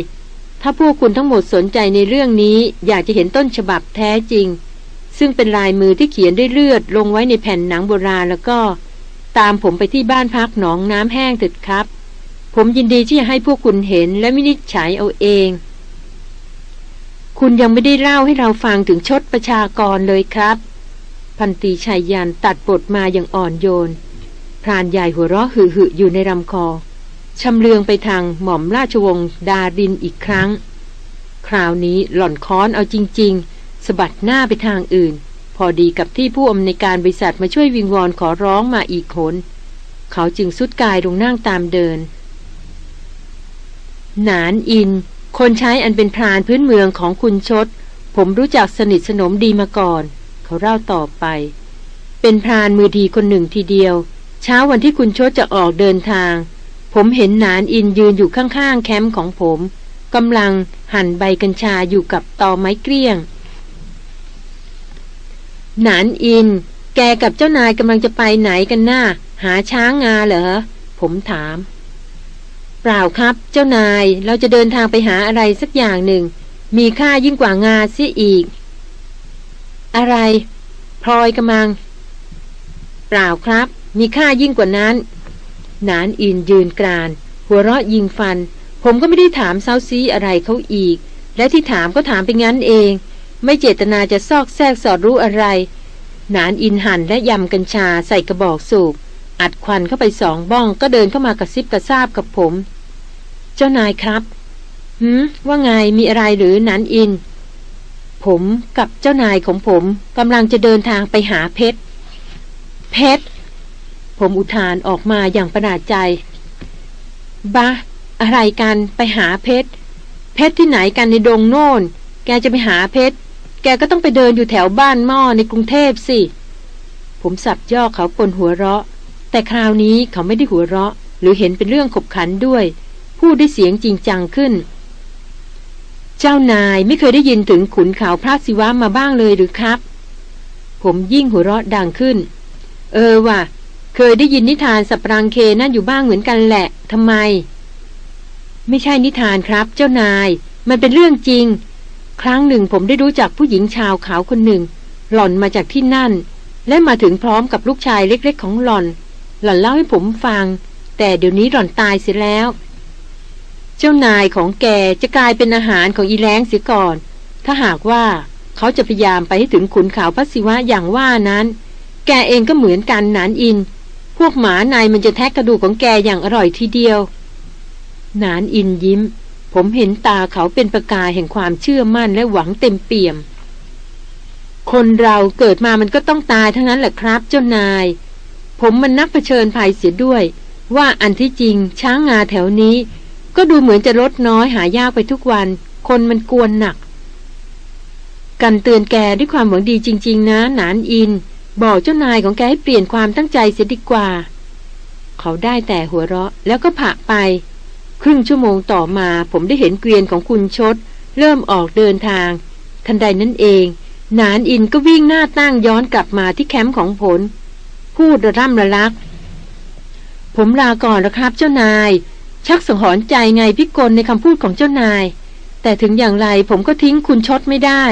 ถ้าพวกคุณทั้งหมดสนใจในเรื่องนี้ อยากจะเห็นต้นฉบับแท้จริง ซึ่งเป็นลายมือที่เขียนด้วยเลือดลงไว้ในแผ่นหนังโบราณแล้วก็ ตามผมไปที่บ้านพักหนองน้ำแห้งเถิดครับ ผมยินดีที่จะให้พวกคุณเห็นและวินิจฉัยเอาเอง คุณยังไม่ได้เล่าให้เราฟังถึงชดประชากรเลยครับ พันตีชายยันตัดบทมาอย่างอ่อนโยนพรานใหญ่หัวเราะหึหึอยู่ในลำคอ ชำเลืองไปทางหม่อมราชวงศ์ดารินอีกครั้ง คราวนี้หล่อนค้อนเอาจริง ๆสะบัดหน้าไปทางอื่น พอดีกับที่ผู้อำนวยการบริษัทมาช่วยวิงวอนขอร้องมาอีกคนเขาจึงสุดกายลงนั่งตามเดิน หนานอิน คนใช้อันเป็นพรานพื้นเมืองของคุณชด ผมรู้จักสนิทสนมดีมาก่อน เขาเล่าต่อไป เป็นพรานมือดีคนหนึ่งทีเดียว เช้าวันที่คุณชดจะออกเดินทาง ผมเห็นหนานอินยืนอยู่ข้างๆแคมป์ของผมกำลังหั่นใบกัญชาอยู่กับตอไม้เกลี้ยงหนานอิน แกกับเจ้านายกำลังจะไปไหนกันหน้า หาช้างงาเหรอ ผมถาม เปล่าครับ เจ้านายเราจะเดินทางไปหาอะไรสักอย่างหนึ่ง มีค่ายิ่งกว่างาเสียอีก อะไรพลอยกำลัง เปล่าครับ มีค่ายิ่งกว่านั้น นานอินยืนกราน หัวเราะยิงฟัน ผมก็ไม่ได้ถามเซาซีอะไรเขาอีก และที่ถามก็ถามไปงั้นเอง ไม่เจตนาจะซอกแซกสอดรู้อะไร นานอินหันและยำกัญชาใส่กระบอกสูบอัดควันเข้าไปสองบ้องก็เดินเข้ามากระซิบกระซาบกับผม เจ้านายครับหืมว่าไงมีอะไรหรือนานอิน ผมกับเจ้านายของผมกำลังจะเดินทางไปหาเพชร เพชร ผมอุทานออกมาอย่างประหลาดใจ บะ อะไรกันไปหาเพชร เพชรที่ไหนกันในดงโน่น แกจะไปหาเพชร แกก็ต้องไปเดินอยู่แถวบ้านหม้อในกรุงเทพสิ ผมสับย่อเขาปนหัวเราะ แต่คราวนี้เขาไม่ได้หัวเราะ หรือเห็นเป็นเรื่องขบขันด้วย พูดด้วยเสียงจริงจังขึ้น เจ้านายไม่เคยได้ยินถึงขุนเขาพระศิวะมาบ้างเลยหรือครับ ผมยิ่งหัวเราะดังขึ้น เออว่ะ เคยได้ยินนิทานสับรังเคนั่นอยู่บ้างเหมือนกันแหละทำไม ไม่ใช่นิทานครับ เจ้านาย มันเป็นเรื่องจริง ครั้งหนึ่งผมได้รู้จักผู้หญิงชาวขาวคนหนึ่ง หล่อนมาจากที่นั่น และมาถึงพร้อมกับลูกชายเล็กๆ ของหล่อน หล่อนเล่าให้ผมฟัง แต่เดี๋ยวนี้หล่อนตายเสียแล้ว เจ้านายของแกจะกลายเป็นอาหารของอีแรงเสียก่อน ถ้าหากว่าเขาจะพยายามไปให้ถึงขุนเขาพระศิวะอย่างว่านั้น แกเองก็เหมือนกันนานอิน พวกหมาในมันจะแทะกระดูกของแกอย่างอร่อยทีเดียว นานอินยิ้ม ผมเห็นตาเขาเป็นประกายแห่งความเชื่อมั่นและหวังเต็มเปี่ยม คนเราเกิดมามันก็ต้องตายทั้งนั้นแหละครับ เจ้านาย ผมมันนักเผชิญภัยเสียด้วย ว่าอันที่จริงช้างงาแถวนี้ ก็ดูเหมือนจะลดน้อยหายากไปทุกวัน คนมันกวนหนัก กันเตือนแกด้วยความหวังดีจริง ๆ นะ นานอิน บอกเจ้านายของแกให้เปลี่ยนความตั้งใจเสียดีกว่า เขาได้แต่หัวเราะแล้วก็ผะไป ครึ่งชั่วโมงต่อมาผมได้เห็นเกวียนของคุณชด เริ่มออกเดินทาง ทันใดนั้นเอง นานอินก็วิ่งหน้าตั้งย้อนกลับมาที่แคมป์ของผล พูดระร่ำระลัก ผมลาก่อนนะครับเจ้านาย ชักสังหรณ์ใจไงพิกลในคำพูดของเจ้านาย แต่ถึงอย่างไรผมก็ทิ้งคุณชดไม่ได้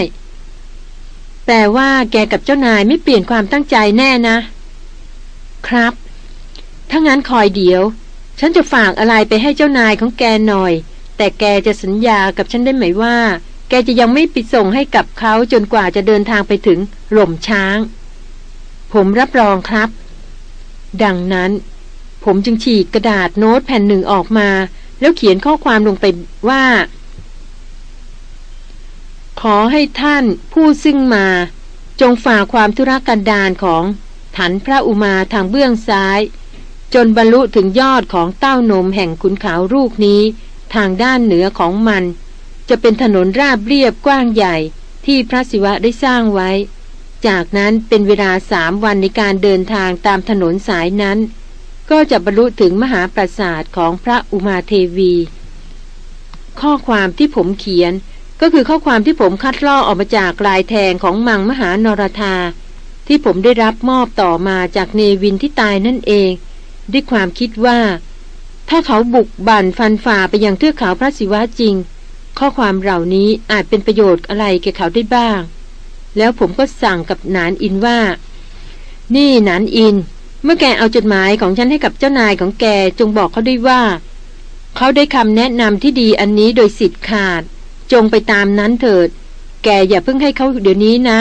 แต่ว่าแกกับเจ้านายไม่เปลี่ยนความตั้งใจแน่นะ ครับ ถ้างั้นคอยเดี๋ยว ฉันจะฝากอะไรไปให้เจ้านายของแกหน่อย แต่แกจะสัญญากับฉันได้ไหมว่า แกจะยังไม่ปิดส่งให้กับเขาจนกว่าจะเดินทางไปถึงหล่มช้าง ผมรับรองครับ ดังนั้น ผมจึงฉีกกระดาษโน้ตแผ่นหนึ่งออกมา แล้วเขียนข้อความลงไปว่า ขอให้ท่านผู้ซึ่งมา จงฝ่าความธุรกันดารของฐานพระอุมาทางเบื้องซ้าย จนบรรลุถึงยอดของเต้านมแห่งขุนเขาลูกนี้ ทางด้านเหนือของมัน จะเป็นถนนราบเรียบกว้างใหญ่ที่พระศิวะได้สร้างไว้ จากนั้นเป็นเวลาสามวันในการเดินทางตามถนนสายนั้น ก็จะบรรลุถึงมหาปราสาทของพระอุมาเทวี ข้อความที่ผมเขียน ก็คือข้อความที่ผมคัดลอกออกมาจากลายแทงของมังมหานรธา ที่ผมได้รับมอบต่อมาจากเนวินที่ตายนั่นเอง ด้วยความคิดว่า ถ้าเขาบุกบั่นฟันฝ่าไปยังเทือกเขาพระศิวะจริง ข้อความเหล่านี้อาจเป็นประโยชน์อะไรแก่เขาได้บ้าง แล้วผมก็สั่งกับนานอินว่า นี่นานอิน เมื่อแกเอาจดหมายของฉันให้กับเจ้านายของแกจงบอกเขาด้วยว่า เขาได้คำแนะนำที่ดีอันนี้โดยสิทธิ์ขาด จงไปตามนั้นเถิด แกอย่าเพิ่งให้เขาเดี๋ยวนี้นะ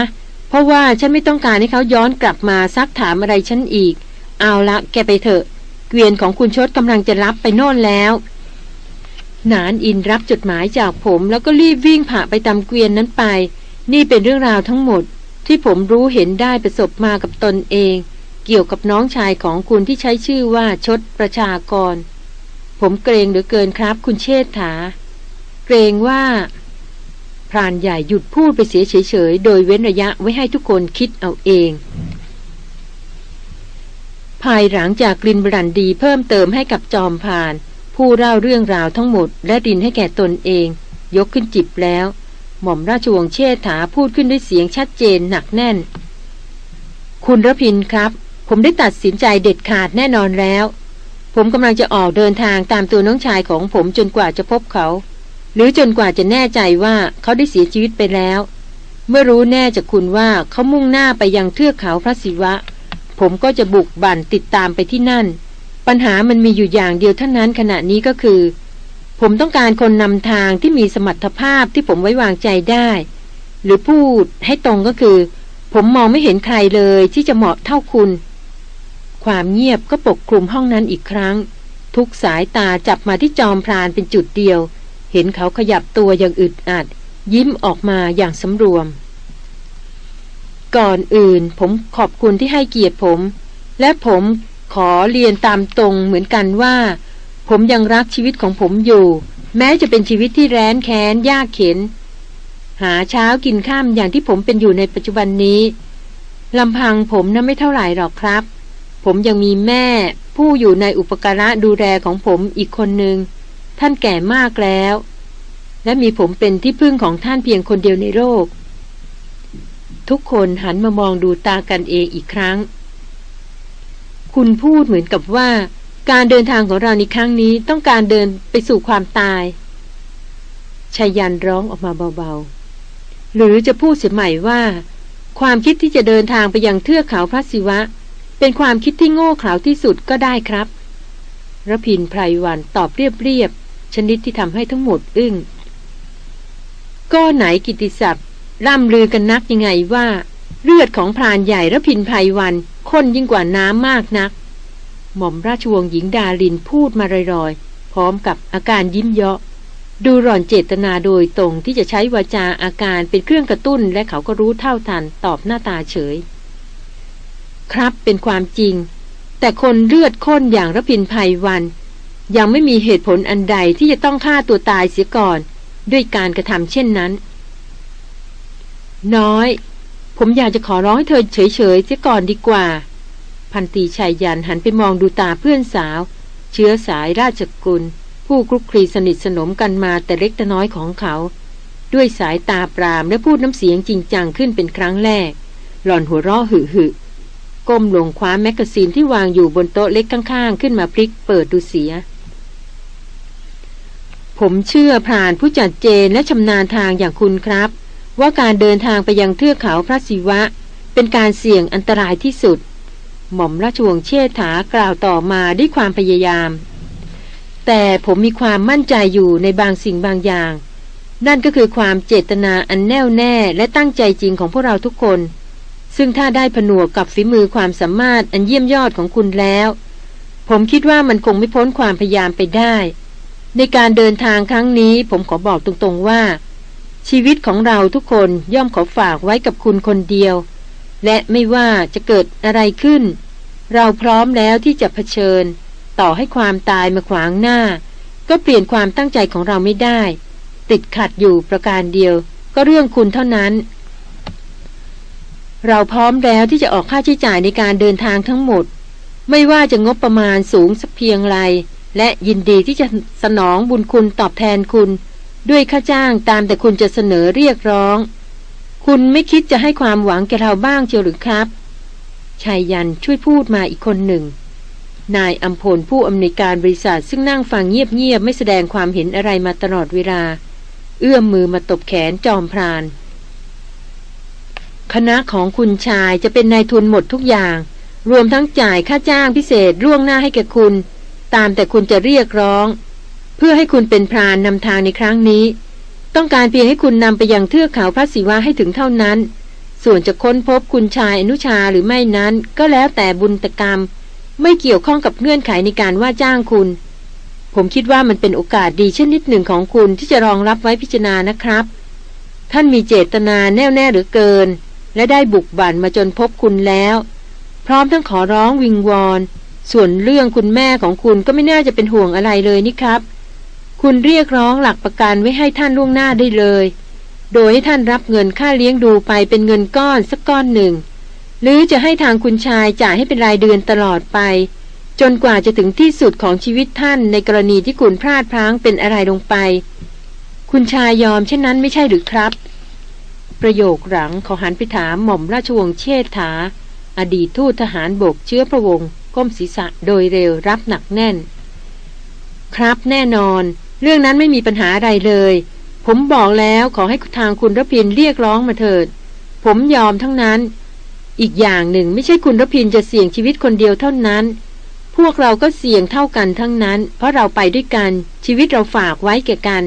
เพราะว่าฉันไม่ต้องการให้เขาย้อนกลับมาซักถามอะไรฉันอีก เอาละแกไปเถอะ เกวียนของคุณชดกำลังจะรับไปโน่นแล้ว นานอินรับจดหมายจากผมแล้วก็รีบวิ่งผ่าไปตามเกวียนนั้นไป นี่เป็นเรื่องราวทั้งหมด ที่ผมรู้เห็นได้ประสบมากับตนเอง เกี่ยวกับน้องชายของคุณที่ใช้ชื่อว่าชดประชากร ผมเกรงเหลือเกินครับ คุณเชษฐา เกรงว่าพรานใหญ่หยุดพูดไปเสียเฉยๆ โดยเว้นระยะไว้ให้ทุกคนคิดเอาเอง ภายหลังจากกลินบรันดีเพิ่มเติมให้กับจอมพาน ผู้เล่าเรื่องราวทั้งหมด และดินให้แก่ตนเอง ยกขึ้นจิบแล้ว หม่อมราชวงศ์เชษฐาพูดขึ้นด้วยเสียงชัดเจนหนักแน่น คุณรพินครับ ผมได้ตัดสินใจเด็ดขาดแน่นอนแล้ว ผมกำลังจะออกเดินทางตามตัวน้องชายของผมจนกว่าจะพบเขา หรือจนกว่าจะแน่ใจว่าเขาได้เสียชีวิตไปแล้ว เมื่อรู้แน่จากคุณว่าเขามุ่งหน้าไปยังเทือกเขาพระศิวะ ผมก็จะบุกบั่นติดตามไปที่นั่น ปัญหามันมีอยู่อย่างเดียวเท่านั้นขณะนี้ก็คือ ผมต้องการคนนำทางที่มีสมรรถภาพที่ผมไว้วางใจได้ หรือพูดให้ตรงก็คือผผมมองไม่เห็นใครเลยที่จะเหมาะเท่าคุณ ความเงียบก็ปกคลุมห้องนั้นอีกครั้ง ทุกสายตาจับมาที่จอมพรานเป็นจุดเดียว เห็นเขาขยับตัวอย่างอึดอัด ยิ้มออกมาอย่างสำรวม ก่อนอื่นผมขอบคุณที่ให้เกียรติผม และผมขอเรียนตามตรงเหมือนกันว่า ผมยังรักชีวิตของผมอยู่ แม้จะเป็นชีวิตที่แร้นแค้นยากเข็น หาเช้ากินข้ามอย่างที่ผมเป็นอยู่ในปัจจุบันนี้ลำพังผมน่ะไม่เท่าไหร่หรอกครับ ผมยังมีแม่ผู้อยู่ในอุปการะดูแลของผมอีกคนหนึ่ง ท่านแก่มากแล้ว และมีผมเป็นที่พึ่งของท่านเพียงคนเดียวในโลก ทุกคนหันมามองดูตากันเองอีกครั้ง คุณพูดเหมือนกับว่า การเดินทางของเราในครั้งนี้ต้องการเดินไปสู่ความตายชายันร้องออกมาเบาๆ หรือจะพูดเสียใหม่ว่า ความคิดที่จะเดินทางไปยังเทือกเขาพระศิวะ เป็นความคิดที่โง่เขลาที่สุดก็ได้ครับระพินไพรวันตอบเรียบๆ ชนิดที่ทำให้ทั้งหมดอึง้ง ก็ไหนกิติศัพท์ร่ำลือกันนักยังไงว่า เลือดของพรานใหญ่ระพินไพรวันข้นยิ่งกว่าน้ำมากนัก หม่อมราชวงศ์หญิงดาลินพูดมารอยๆ พร้อมกับอาการยิ้มเยาะ ดูหล่อนเจตนาโดยตรงที่จะใช้วาจาอาการเป็นเครื่องกระตุ้นและเขาก็รู้เท่าทันตอบหน้าตาเฉย ครับเป็นความจริง แต่คนเลือดข้นอย่างระพินภัยวัน ยังไม่มีเหตุผลอันใดที่จะต้องฆ่าตัวตายเสียก่อน ด้วยการกระทำเช่นนั้น น้อย ผมอยากจะขอร้องให้เธอเฉยๆเสียก่อนดีกว่า พันตรีไชยยันต์หันไปมองดูตาเพื่อนสาว เชื้อสายราชสกุล ผู้คลุกคลีสนิทสนมกันมาแต่เล็กแต่น้อยของเขา ด้วยสายตาปรามและพูดน้ำเสียงจริงจังขึ้นเป็นครั้งแรก หล่อนหัวเราะหึหึก้มลงคว้า magazine ที่วางอยู่บนโต๊ะเล็กข้างๆ ขึ้นมาพลิกเปิดดูเสีย ผมเชื่อผ่านผู้จัดเจนและชำนาญทางอย่างคุณครับ ว่าการเดินทางไปยังเทือกเขาพระศิวะ เป็นการเสี่ยงอันตรายที่สุด หม่อมราชวงศ์เชษฐากล่าวต่อมาด้วยความพยายาม แต่ผมมีความมั่นใจอยู่ในบางสิ่งบางอย่าง นั่นก็คือความเจตนาอันแน่วแน่และตั้งใจจริงของพวกเราทุกคน ซึ่งถ้าได้ผนวกกับฝีมือความสามารถอันเยี่ยมยอดของคุณแล้ว ผมคิดว่ามันคงไม่พ้นความพยายามไปได้ ในการเดินทางครั้งนี้ผมขอบอกตรงๆว่า ชีวิตของเราทุกคนย่อมขอฝากไว้กับคุณคนเดียว และไม่ว่าจะเกิดอะไรขึ้น เราพร้อมแล้วที่จะเผชิญ ต่อให้ความตายมาขวางหน้า ก็เปลี่ยนความตั้งใจของเราไม่ได้ ติดขัดอยู่ประการเดียว ก็เรื่องคุณเท่านั้น เราพร้อมแล้วที่จะออกค่าใช้จ่ายในการเดินทางทั้งหมด ไม่ว่าจะงบประมาณสูงสักเพียงไร และยินดีที่จะสนองบุญคุณตอบแทนคุณ ด้วยค่าจ้างตามแต่คุณจะเสนอเรียกร้อง คุณไม่คิดจะให้ความหวังแก่เราบ้างเชียวหรือครับชายยันช่วยพูดมาอีกคนหนึ่ง นายอัมพลผู้อำนวยการบริษัทซึ่งนั่งฟังเงียบๆไม่แสดงความเห็นอะไรมาตลอดเวลา เอื้อมมือมาตบแขนจอมพราน คณะของคุณชายจะเป็นนายทุนหมดทุกอย่าง รวมทั้งจ่ายค่าจ้างพิเศษล่วงหน้าให้แก่คุณ ตามแต่คุณจะเรียกร้อง เพื่อให้คุณเป็นพรานนำทางในครั้งนี้ ต้องการเพียงให้คุณนำไปยังเทือกเขาพระศิวะให้ถึงเท่านั้น ส่วนจะค้นพบคุณชายอนุชาหรือไม่นั้น ก็แล้วแต่บุญตกรรม ไม่เกี่ยวข้องกับเงื่อนไขในการว่าจ้างคุณ ผมคิดว่ามันเป็นโอกาสดีเช่นนิดหนึ่งของคุณที่จะรองรับไว้พิจารณานะครับ ท่านมีเจตนาแน่วแน่หรือเกิน และได้บุกบั่นมาจนพบคุณแล้ว พร้อมทั้งขอร้องวิงวอน ส่วนเรื่องคุณแม่ของคุณก็ไม่น่าจะเป็นห่วงอะไรเลยนี่ครับ คุณเรียกร้องหลักประกันไว้ให้ท่านล่วงหน้าได้เลย โดยให้ท่านรับเงินค่าเลี้ยงดูไปเป็นเงินก้อนสักก้อนหนึ่ง หรือจะให้ทางคุณชายจ่ายให้เป็นรายเดือนตลอดไป จนกว่าจะถึงที่สุดของชีวิตท่านในกรณีที่คุณพลาดพลั้งเป็นอะไรลงไป คุณชายยอมเช่นนั้นไม่ใช่หรือครับ ประโยคหลังเขาหันไปถามหม่อมราชวงศ์เชษฐา อดีตทูตทหารบกเชื้อพระวงศ์ ก้มศีรษะโดยเร็วรับหนักแน่น ครับแน่นอน เรื่องนั้นไม่มีปัญหาอะไรเลย ผมบอกแล้วขอให้ทางคุณรพินเรียกร้องมาเถิด ผมยอมทั้งนั้น อีกอย่างหนึ่งไม่ใช่คุณรพินจะเสี่ยงชีวิตคนเดียวเท่านั้น พวกเราก็เสี่ยงเท่ากันทั้งนั้น เพราะเราไปด้วยกัน ชีวิตเราฝากไว้แก่กัน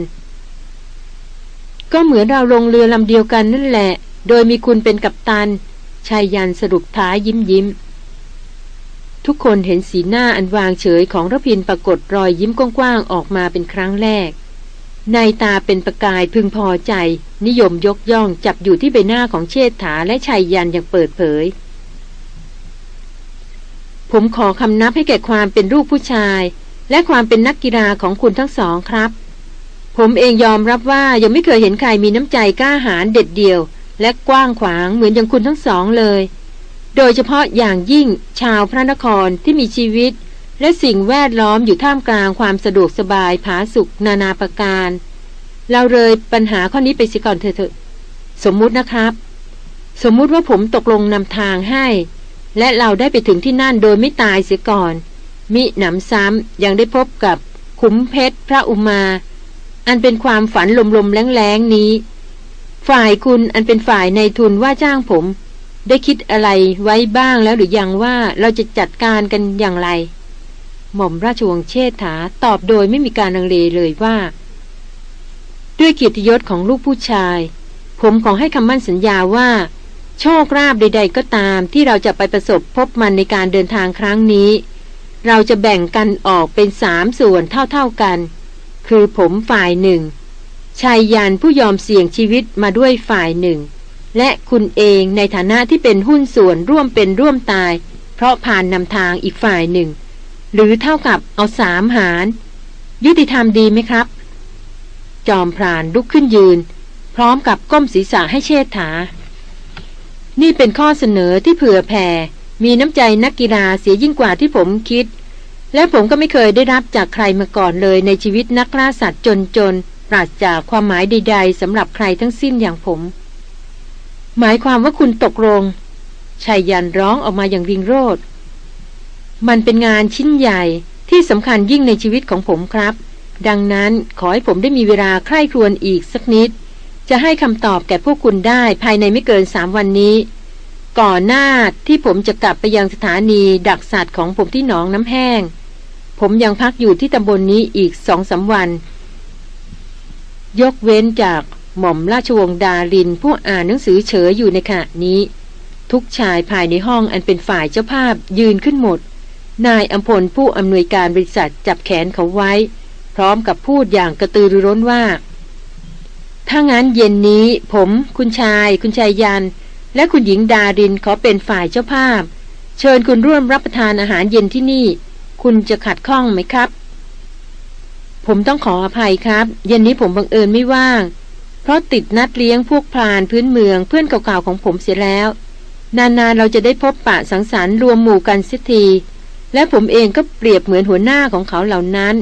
ก็เหมือนเราลงเรือลำเดียวกันนั่นแหละ โดยมีคุณเป็นกัปตันชายยันสรุปท้ายยิ้มยิ้ม ทุกคนเห็นสีหน้าอันวางเฉยของระพินปรากฏรอยยิ้มกว้างๆออกมาเป็นครั้งแรก ในตาเป็นประกายพึงพอใจ นิยมยกย่องจับอยู่ที่ใบหน้าของเชษฐาและชายยันอย่างเปิดเผย ผมขอคำนับให้แก่ความเป็นลูกผู้ชาย และความเป็นนักกีฬาของคุณทั้งสองครับ ผมเองยอมรับว่ายังไม่เคยเห็นใครมีน้ำใจกล้าหาญเด็ดเดี่ยว และกว้างขวางเหมือนอย่างคุณทั้งสองเลย โดยเฉพาะอย่างยิ่งชาวพระนครที่มีชีวิต และสิ่งแวดล้อมอยู่ท่ามกลางความสะดวกสบายผาสุกนานาประการ เราเลยปัญหาข้อนี้ไปสิก่อนเถอะสมมุตินะครับ สมมุติว่าผมตกลงนำทางให้ และเราได้ไปถึงที่นั่นโดยไม่ตายเสียก่อน มิหนำซ้ำยังได้พบกับขุมเพชรพระอุมา อันเป็นความฝันลมๆแรงๆนี้ ฝ่ายคุณอันเป็นฝ่ายในทุนว่าจ้างผม ได้คิดอะไรไว้บ้างแล้วหรือยังว่าเราจะจัดการกันอย่างไร หม่อมราชวงศ์เชษฐาตอบโดยไม่มีการลังเลเลยว่า ด้วยเกียรติยศของลูกผู้ชาย ผมขอให้คำมั่นสัญญาว่า โชคราบใด ๆ ก็ตามที่เราจะไปประสบพบมันในการเดินทางครั้งนี้ เราจะแบ่งกันออกเป็นสามส่วนเท่าๆกัน คือผมฝ่ายหนึ่งชายยันผู้ยอมเสี่ยงชีวิตมาด้วยฝ่ายหนึ่ง และคุณเองในฐานะที่เป็นหุ้นส่วนร่วมเป็นร่วมตาย เพราะผ่านนำทางอีกฝ่ายหนึ่ง หรือเท่ากับเอาสามหาร ยุติธรรมดีไหมครับ จอมพรานลุกขึ้นยืน พร้อมกับก้มศีรษะให้เชษฐา นี่เป็นข้อเสนอที่เผื่อแผ่ มีน้ำใจนักกีฬาเสียยิ่งกว่าที่ผมคิด และผมก็ไม่เคยได้รับจากใครมาก่อนเลยในชีวิตนักล่าสัตว์จนๆปราศจากความหมายใดๆสำหรับใครทั้งสิ้นอย่างผม หมายความว่าคุณตกลงชายยันร้องออกมาอย่างวิงโรธมันเป็นงานชิ้นใหญ่ที่สำคัญยิ่งในชีวิตของผมครับ ดังนั้นขอให้ผมได้มีเวลาใคร่ครวญอีกสักนิด จะให้คำตอบแก่พวกคุณได้ภายในไม่เกินสามวันนี้ ก่อนหน้าที่ผมจะกลับไปยังสถานีดักสัตว์ของผมที่หนองน้ำแห้ง ผมยังพักอยู่ที่ตำบลนนี้อีกสองสาวัน ยกเว้นจาก หม่อมราชวงศ์ดารินผู้อ่านหนังสือเฉยอยู่ในขณะนี้ ทุกชายภายในห้องอันเป็นฝ่ายเจ้าภาพยืนขึ้นหมด นายอัมพลผู้อำนวยการบริษัทจับแขนเขาไว้ พร้อมกับพูดอย่างกระตือรือร้นว่า ถ้างั้นเย็นนี้ผม คุณชาย คุณชายยัน และคุณหญิงดารินขอเป็นฝ่ายเจ้าภาพ เชิญคุณร่วมรับประทานอาหารเย็นที่นี่ คุณจะขัดข้องไหมครับ ผมต้องขออภัยครับ เย็นนี้ผมบังเอิญไม่ว่าง เพราะติดนัดเลี้ยงพวกพรานพื้นเมืองเพื่อนเก่าๆของผมเสียแล้ว นานๆเราจะได้พบปะสังสรรค์รวมหมู่กันสียที และผมเองก็เปรียบเหมือนหัวหน้าของเขาเหล่านั้น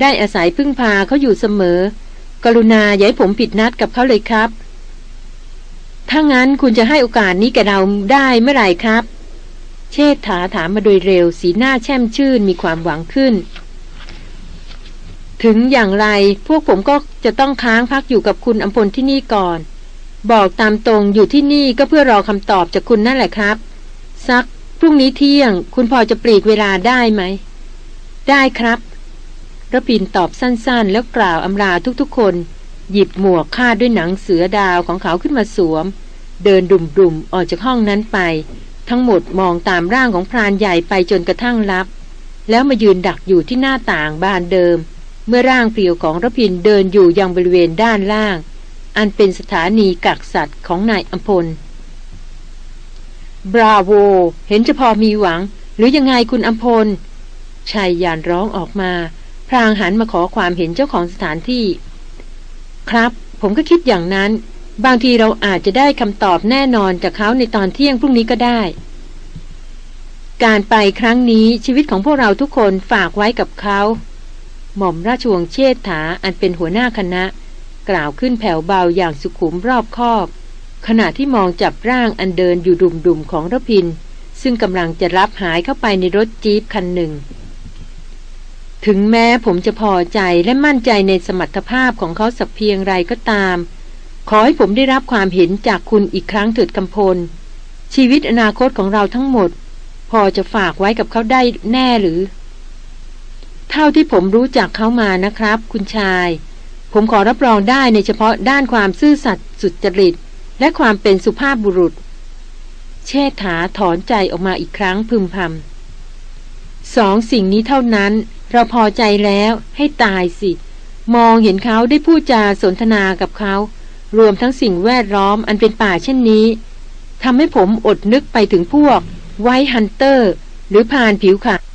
ได้อาศัยพึ่งพาเขาอยู่เสมอ กรุณาอย่าให้ผมผิดนัดกับเขาเลยครับ ถ้างั้นคุณจะให้โอกาสนี้แกเราได้เมื่อไหร่ครับ เชษฐาถามมาโดยเร็วสีหน้าแช่มชื่นมีความหวังขึ้น ถึงอย่างไรพวกผมก็จะต้องค้างพักอยู่กับคุณอำพลที่นี่ก่อน บอกตามตรงอยู่ที่นี่ก็เพื่อรอคำตอบจากคุณนั่นแหละครับ สักพรุ่งนี้เที่ยง คุณพอจะปลีกเวลาได้ไหม ได้ครับระพินตอบสั้นๆ แล้วกล่าวอำลาทุกๆ คน หยิบหมวกคาดด้วยหนังเสือดาวของเขาขึ้นมาสวม เดินดุ่มๆ ออกจากห้องนั้นไป ทั้งหมดมองตามร่างของพรานใหญ่ไปจนกระทั่งลับ แล้วมายืนดักอยู่ที่หน้าต่างบานเดิม เมื่อร่างเปลี่ยวของระพินเดินอยู่ยังบริเวณด้านล่าง อันเป็นสถานีกักสัตว์ของนายอัมพล บราโว เห็นจะพอมีหวัง หรือยังไงคุณอัมพลชายยานร้องออกมา พรางหันมาขอความเห็นเจ้าของสถานที่ ครับ ผมก็คิดอย่างนั้น บางทีเราอาจจะได้คำตอบแน่นอนจากเขาในตอนเที่ยงพรุ่งนี้ก็ได้ การไปครั้งนี้ชีวิตของพวกเราทุกคนฝากไว้กับเขา หม่อมราชวงศ์เชษฐาอันเป็นหัวหน้าคณะ กล่าวขึ้นแผ่วเบาอย่างสุขุมรอบคอบ ขณะที่มองจับร่างอันเดินอยู่ดุมๆของรพิน ซึ่งกำลังจะรับหายเข้าไปในรถจี๊ปคันหนึ่ง ถึงแม้ผมจะพอใจและมั่นใจในสมรรถภาพของเขาสักเพียงไรก็ตาม ขอให้ผมได้รับความเห็นจากคุณอีกครั้งเถิดกำพล ชีวิตอนาคตของเราทั้งหมด พอจะฝากไว้กับเขาได้แน่หรือ เท่าที่ผมรู้จักเขามานะครับ คุณชาย ผมขอรับรองได้ในเฉพาะด้านความซื่อสัตย์สุจริต และความเป็นสุภาพบุรุษ เชษฐาถอนใจออกมาอีกครั้งพึมพำสองสิ่งนี้เท่านั้น เราพอใจแล้วให้ตายสิ มองเห็นเขาได้พูดจาสนทนากับเขา รวมทั้งสิ่งแวดล้อมอันเป็นป่าเช่นนี้ทำให้ผมอดนึกไปถึงพวก ไวท์ฮันเตอร์ หรือพานผิวขาว